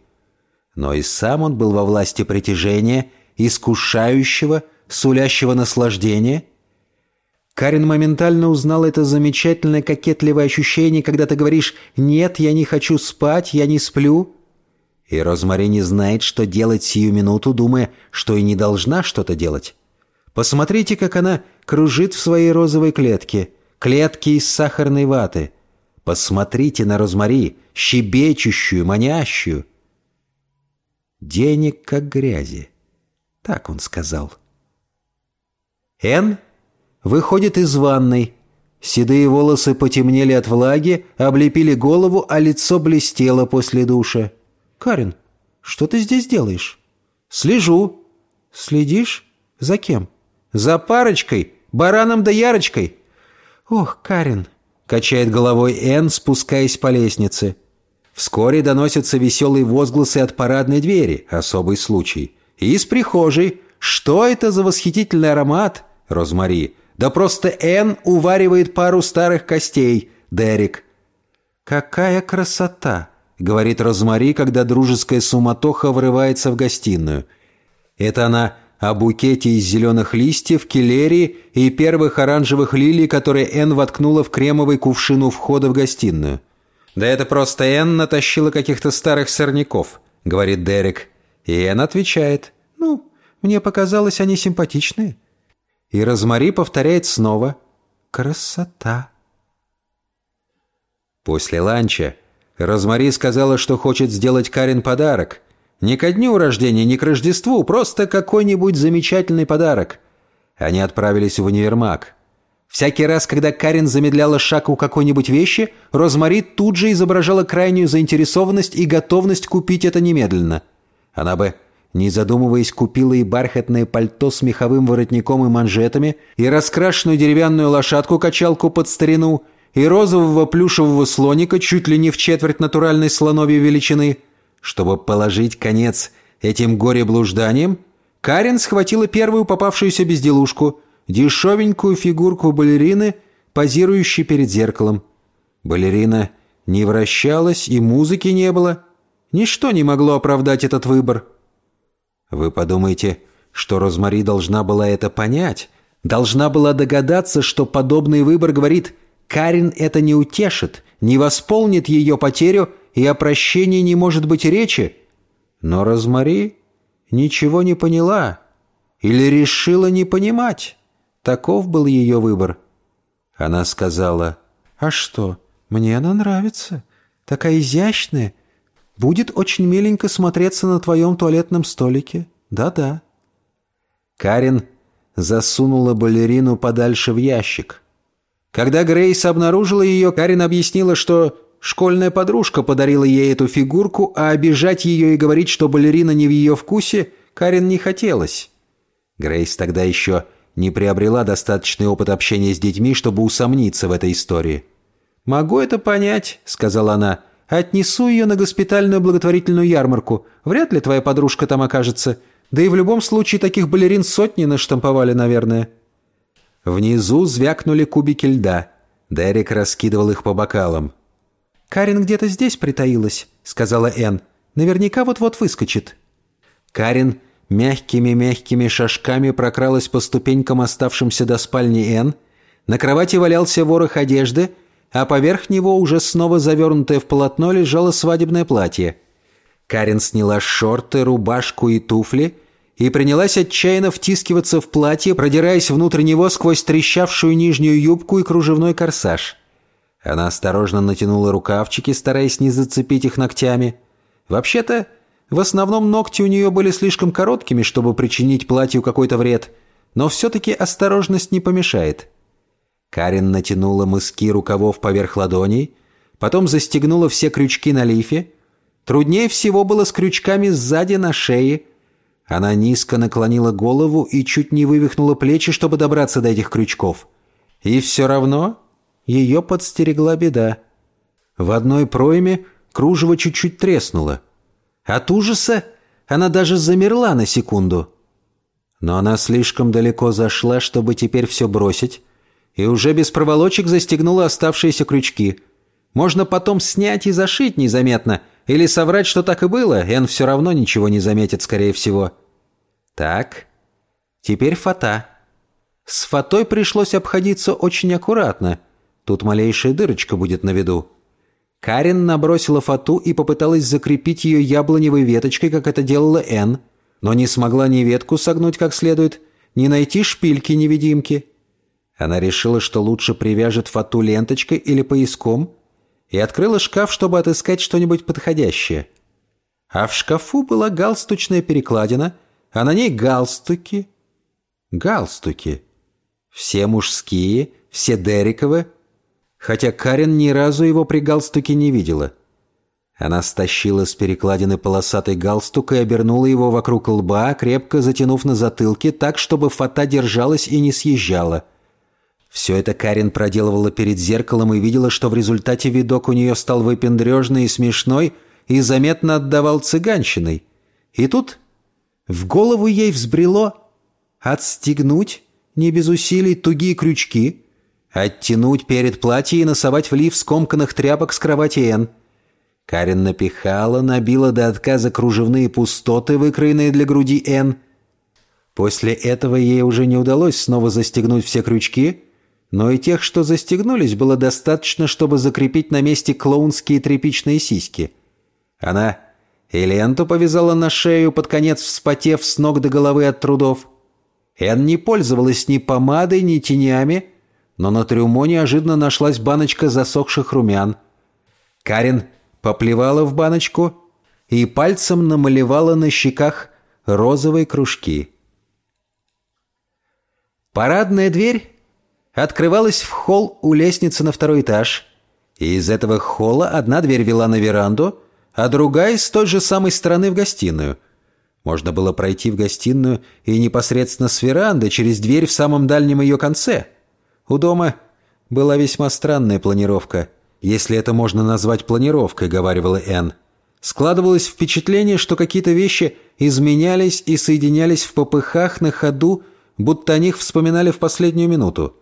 Но и сам он был во власти притяжения, искушающего, сулящего наслаждения — Карин моментально узнал это замечательное кокетливое ощущение, когда ты говоришь «Нет, я не хочу спать, я не сплю». И Розмари не знает, что делать сию минуту, думая, что и не должна что-то делать. Посмотрите, как она кружит в своей розовой клетке, клетке из сахарной ваты. Посмотрите на Розмари, щебечущую, манящую. «Денег как грязи», — так он сказал. Эн выходит из ванной. Седые волосы потемнели от влаги, облепили голову, а лицо блестело после душа. «Карин, что ты здесь делаешь?» «Слежу». «Следишь? За кем?» «За парочкой, бараном да ярочкой». «Ох, Карин», — качает головой Энн, спускаясь по лестнице. Вскоре доносятся веселые возгласы от парадной двери, особый случай, и из прихожей, Что это за восхитительный аромат, Розмари? Да просто Энн уваривает пару старых костей, Дерек. «Какая красота!» — говорит Розмари, когда дружеская суматоха врывается в гостиную. Это она о букете из зеленых листьев, келерии и первых оранжевых лилий, которые Энн воткнула в кремовый кувшин у входа в гостиную. «Да это просто Энн натащила каких-то старых сорняков», — говорит Дерек. И Энн отвечает. «Ну, мне показалось, они симпатичные». И Розмари повторяет снова. «Красота». После ланча Розмари сказала, что хочет сделать Карен подарок. Не ко дню рождения, не к Рождеству, просто какой-нибудь замечательный подарок. Они отправились в универмаг. Всякий раз, когда Карен замедляла шаг у какой-нибудь вещи, Розмари тут же изображала крайнюю заинтересованность и готовность купить это немедленно. Она бы, не задумываясь, купила и бархатное пальто с меховым воротником и манжетами, и раскрашенную деревянную лошадку-качалку под старину, и розового плюшевого слоника чуть ли не в четверть натуральной слоновьей величины. Чтобы положить конец этим горе-блужданиям, Карен схватила первую попавшуюся безделушку – дешевенькую фигурку балерины, позирующей перед зеркалом. Балерина не вращалась и музыки не было. Ничто не могло оправдать этот выбор. Вы подумаете, что Розмари должна была это понять, должна была догадаться, что подобный выбор говорит «Карин это не утешит, не восполнит ее потерю, и о прощении не может быть речи». Но Розмари ничего не поняла или решила не понимать. Таков был ее выбор. Она сказала, «А что, мне она нравится. Такая изящная. Будет очень миленько смотреться на твоем туалетном столике. Да-да». Карин засунула балерину подальше в ящик. Когда Грейс обнаружила ее, Карин объяснила, что школьная подружка подарила ей эту фигурку, а обижать ее и говорить, что балерина не в ее вкусе, Карин не хотелось. Грейс тогда еще не приобрела достаточный опыт общения с детьми, чтобы усомниться в этой истории. «Могу это понять», — сказала она. «Отнесу ее на госпитальную благотворительную ярмарку. Вряд ли твоя подружка там окажется. Да и в любом случае таких балерин сотни наштамповали, наверное». Внизу звякнули кубики льда. Дерек раскидывал их по бокалам. «Карин где-то здесь притаилась», — сказала Энн. «Наверняка вот-вот выскочит». Карин мягкими-мягкими шажками прокралась по ступенькам, оставшимся до спальни Н. На кровати валялся ворох одежды, а поверх него, уже снова завернутое в полотно, лежало свадебное платье. Карен сняла шорты, рубашку и туфли и принялась отчаянно втискиваться в платье, продираясь внутрь него сквозь трещавшую нижнюю юбку и кружевной корсаж. Она осторожно натянула рукавчики, стараясь не зацепить их ногтями. Вообще-то, в основном ногти у нее были слишком короткими, чтобы причинить платью какой-то вред, но все-таки осторожность не помешает. Карин натянула мыски рукавов поверх ладоней, потом застегнула все крючки на лифе. Труднее всего было с крючками сзади на шее. Она низко наклонила голову и чуть не вывихнула плечи, чтобы добраться до этих крючков. И все равно ее подстерегла беда. В одной пройме кружево чуть-чуть треснуло — от ужаса она даже замерла на секунду. Но она слишком далеко зашла, чтобы теперь все бросить, и уже без проволочек застегнула оставшиеся крючки. Можно потом снять и зашить незаметно, или соврать, что так и было, Эн все равно ничего не заметит, скорее всего. Так, теперь фата. С фатой пришлось обходиться очень аккуратно. Тут малейшая дырочка будет на виду. Карен набросила фату и попыталась закрепить ее яблоневой веточкой, как это делала Энн, но не смогла ни ветку согнуть как следует, ни найти шпильки-невидимки. Она решила, что лучше привяжет фату ленточкой или пояском, и открыла шкаф, чтобы отыскать что-нибудь подходящее. А в шкафу была галстучная перекладина, а на ней галстуки. Галстуки. Все мужские, все Дерековы — хотя Карен ни разу его при галстуке не видела. Она стащила с перекладины полосатый галстук и обернула его вокруг лба, крепко затянув на затылке так, чтобы фата держалась и не съезжала. Все это Карен проделывала перед зеркалом и видела, что в результате видок у нее стал выпендрежный и смешной и заметно отдавал цыганщиной. И тут в голову ей взбрело отстегнуть, не без усилий, тугие крючки, оттянуть перед платье и носовать в лиф скомканных тряпок с кровати Энн. Карен напихала, набила до отказа кружевные пустоты, выкроенные для груди Энн. После этого ей уже не удалось снова застегнуть все крючки, но и тех, что застегнулись, было достаточно, чтобы закрепить на месте клоунские тряпичные сиськи. Она и ленту повязала на шею, под конец вспотев с ног до головы от трудов. Энн не пользовалась ни помадой, ни тенями, но на трюмо неожиданно нашлась баночка засохших румян. Карен поплевала в баночку и пальцем намалевала на щеках розовые кружки. Парадная дверь открывалась в холл у лестницы на второй этаж, и из этого холла одна дверь вела на веранду, а другая с той же самой стороны в гостиную. Можно было пройти в гостиную и непосредственно с веранды через дверь в самом дальнем ее конце. У дома была весьма странная планировка, если это можно назвать планировкой, говаривала Энн. Складывалось впечатление, что какие-то вещи изменялись и соединялись в попыхах на ходу, будто о них вспоминали в последнюю минуту.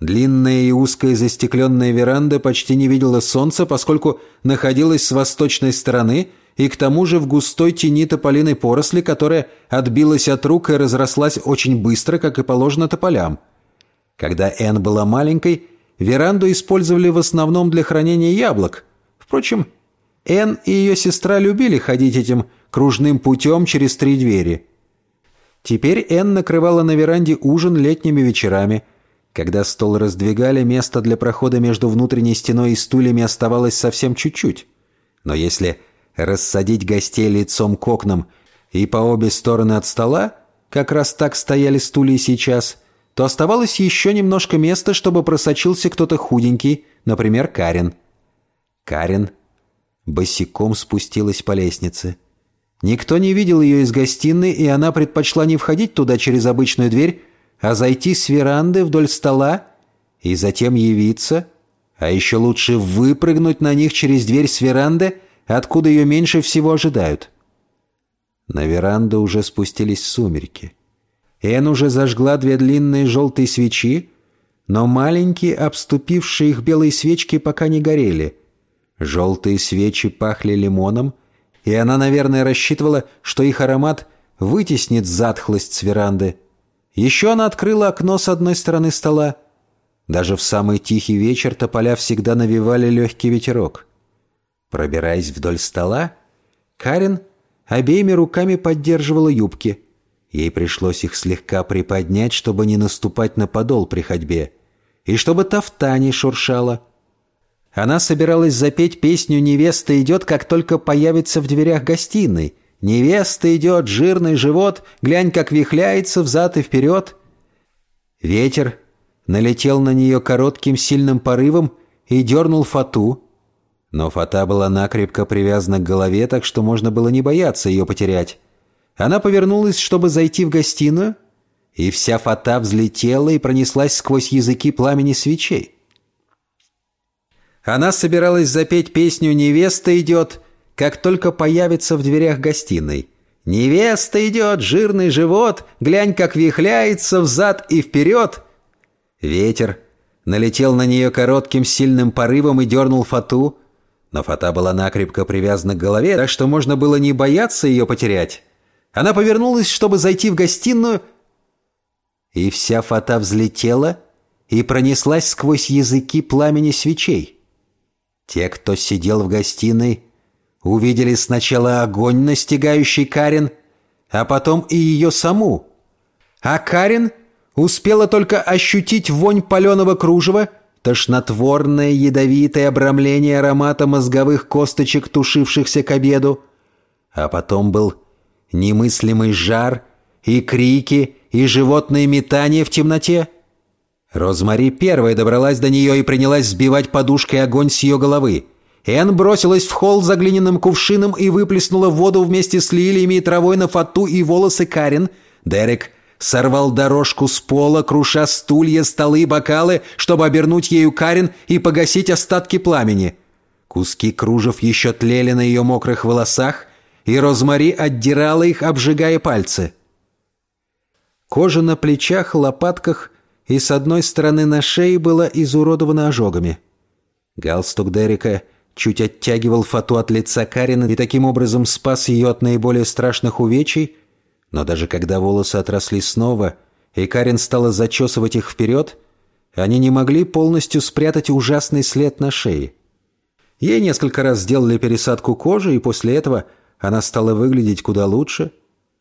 Длинная и узкая застекленная веранда почти не видела солнца, поскольку находилась с восточной стороны и к тому же в густой тени тополиной поросли, которая отбилась от рук и разрослась очень быстро, как и положено тополям. Когда Энн была маленькой, веранду использовали в основном для хранения яблок. Впрочем, Энн и ее сестра любили ходить этим кружным путем через три двери. Теперь Энн накрывала на веранде ужин летними вечерами – когда стол раздвигали, место для прохода между внутренней стеной и стульями оставалось совсем чуть-чуть. Но если рассадить гостей лицом к окнам и по обе стороны от стола, как раз так стояли стулья сейчас, то оставалось еще немножко места, чтобы просочился кто-то худенький, например, Карен. Карен босиком спустилась по лестнице. Никто не видел ее из гостиной, и она предпочла не входить туда через обычную дверь, а зайти с веранды вдоль стола и затем явиться, а еще лучше выпрыгнуть на них через дверь с веранды, откуда ее меньше всего ожидают. На веранду уже спустились сумерки. Эн уже зажгла две длинные желтые свечи, но маленькие, обступившие их белые свечки, пока не горели. Желтые свечи пахли лимоном, и она, наверное, рассчитывала, что их аромат вытеснит затхлость с веранды. Еще она открыла окно с одной стороны стола. Даже в самый тихий вечер тополя всегда навевали легкий ветерок. Пробираясь вдоль стола, Карен обеими руками поддерживала юбки. Ей пришлось их слегка приподнять, чтобы не наступать на подол при ходьбе, и чтобы тафта не шуршала. Она собиралась запеть песню «Невеста идет, как только появится в дверях гостиной», Невеста идет, жирный живот, глянь, как вихляется взад и вперед. Ветер налетел на нее коротким сильным порывом и дернул фату. Но фата была накрепко привязана к голове, так что можно было не бояться ее потерять. Она повернулась, чтобы зайти в гостиную, и вся фата взлетела и пронеслась сквозь языки пламени свечей. Она собиралась запеть песню «Невеста идет», как только появится в дверях гостиной. «Невеста идет, жирный живот, глянь, как вихляется взад и вперед!» Ветер налетел на нее коротким сильным порывом и дернул фату, но фата была накрепко привязана к голове, так что можно было не бояться ее потерять. Она повернулась, чтобы зайти в гостиную, и вся фата взлетела и пронеслась сквозь языки пламени свечей. Те, кто сидел в гостиной, увидели сначала огонь, настигающий Карен, а потом и ее саму. А Карен успела только ощутить вонь паленого кружева, тошнотворное ядовитое обрамление аромата мозговых косточек, тушившихся к обеду. А потом был немыслимый жар и крики, и животные метания в темноте. Розмари первая добралась до нее и принялась сбивать подушкой огонь с ее головы. Энн бросилась в холл за глиняным кувшином и выплеснула воду вместе с лилиями и травой на фату и волосы Карен. Дерек сорвал дорожку с пола, круша стулья, столы и бокалы, чтобы обернуть ею Карен и погасить остатки пламени. Куски кружев еще тлели на ее мокрых волосах, и Розмари отдирала их, обжигая пальцы. Кожа на плечах, лопатках и с одной стороны на шее была изуродована ожогами. Галстук Дерека чуть оттягивал фату от лица Карина и таким образом спас ее от наиболее страшных увечий, но даже когда волосы отросли снова, и Карин стала зачесывать их вперед, они не могли полностью спрятать ужасный след на шее. Ей несколько раз сделали пересадку кожи, и после этого она стала выглядеть куда лучше.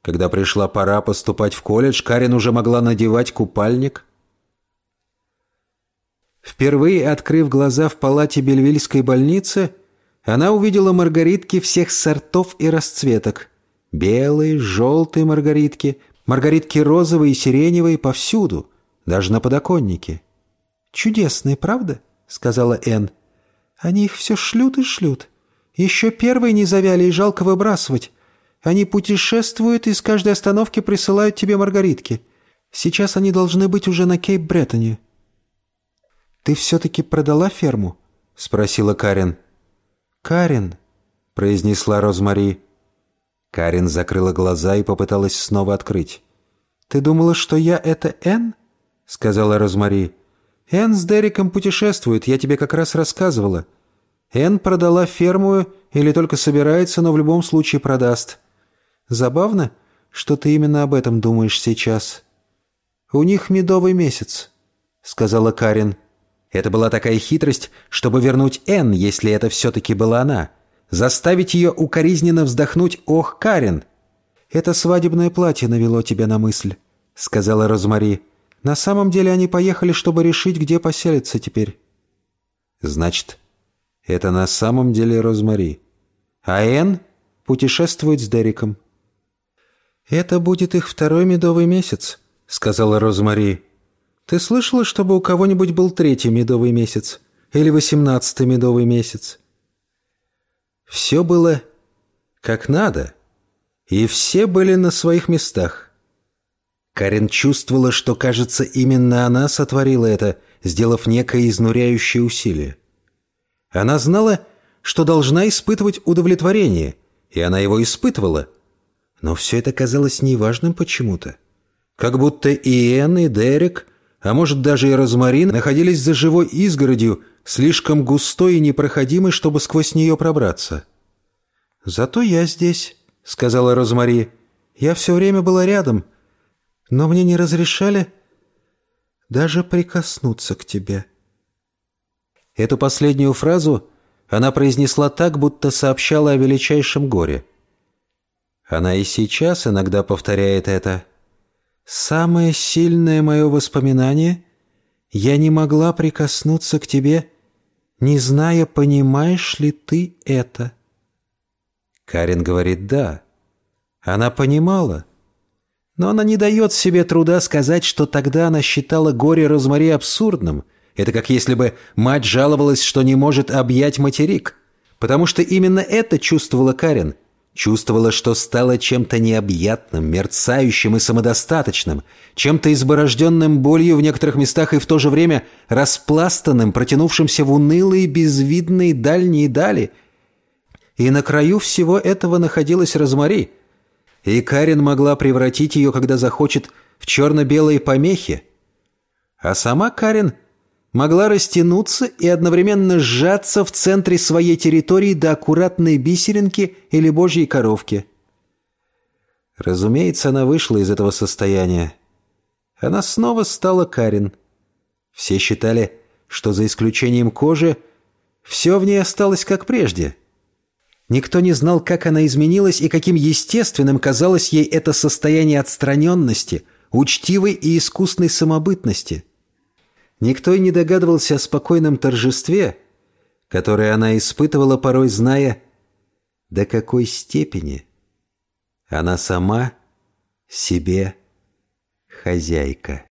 Когда пришла пора поступать в колледж, Карин уже могла надевать купальник. Впервые открыв глаза в палате Бельвильской больницы, она увидела маргаритки всех сортов и расцветок. Белые, желтые маргаритки, маргаритки розовые и сиреневые повсюду, даже на подоконнике. «Чудесные, правда?» — сказала Энн. «Они их все шлют и шлют. Еще первые не завяли и жалко выбрасывать. Они путешествуют и с каждой остановки присылают тебе маргаритки. Сейчас они должны быть уже на Кейп-Бреттоне». «Ты все-таки продала ферму?» — спросила Карен. «Карен», — произнесла Розмари. Карен закрыла глаза и попыталась снова открыть. «Ты думала, что я это Энн?» — сказала Розмари. «Энн с Дереком путешествует, я тебе как раз рассказывала. Энн продала ферму или только собирается, но в любом случае продаст. Забавно, что ты именно об этом думаешь сейчас. У них медовый месяц», — сказала Карин. Это была такая хитрость, чтобы вернуть Энн, если это все-таки была она. Заставить ее укоризненно вздохнуть «Ох, Карин!» «Это свадебное платье навело тебя на мысль», — сказала Розмари. На самом деле они поехали, чтобы решить, где поселиться теперь». «Значит, это на самом деле Розмари. А Энн путешествует с Дериком». «Это будет их второй медовый месяц», — сказала Розмари. «Ты слышала, чтобы у кого-нибудь был третий медовый месяц? Или восемнадцатый медовый месяц?» Все было как надо, и все были на своих местах. Карен чувствовала, что, кажется, именно она сотворила это, сделав некое изнуряющее усилие. Она знала, что должна испытывать удовлетворение, и она его испытывала. Но все это казалось неважным почему-то. Как будто и Энн, и Дерек, а может даже и Розмарин, находились за живой изгородью, слишком густой и непроходимой, чтобы сквозь нее пробраться. «Зато я здесь», — сказала Розмари. «Я все время была рядом, но мне не разрешали даже прикоснуться к тебе». Эту последнюю фразу она произнесла так, будто сообщала о величайшем горе. Она и сейчас иногда повторяет это. «Самое сильное мое воспоминание — я не могла прикоснуться к тебе, не зная, понимаешь ли ты это». Карин говорит «да». Она понимала — но она не дает себе труда сказать, что тогда она считала горе Розмари абсурдным. Это как если бы мать жаловалась, что не может объять материк. Потому что именно это чувствовала Карен. Чувствовала, что стала чем-то необъятным, мерцающим и самодостаточным, чем-то изборожденным болью в некоторых местах и в то же время распластанным, протянувшимся в унылые, безвидные дальние дали. И на краю всего этого находилась Розмари — и Карин могла превратить ее, когда захочет, в черно-белые помехи. А сама Карин могла растянуться и одновременно сжаться в центре своей территории до аккуратной бисеринки или божьей коровки. Разумеется, она вышла из этого состояния. Она снова стала Карин. Все считали, что за исключением кожи, все в ней осталось как прежде — Никто не знал, как она изменилась и каким естественным казалось ей это состояние отстраненности, учтивой и искусной самобытности. Никто и не догадывался о спокойном торжестве, которое она испытывала, порой зная, до какой степени она сама себе хозяйка.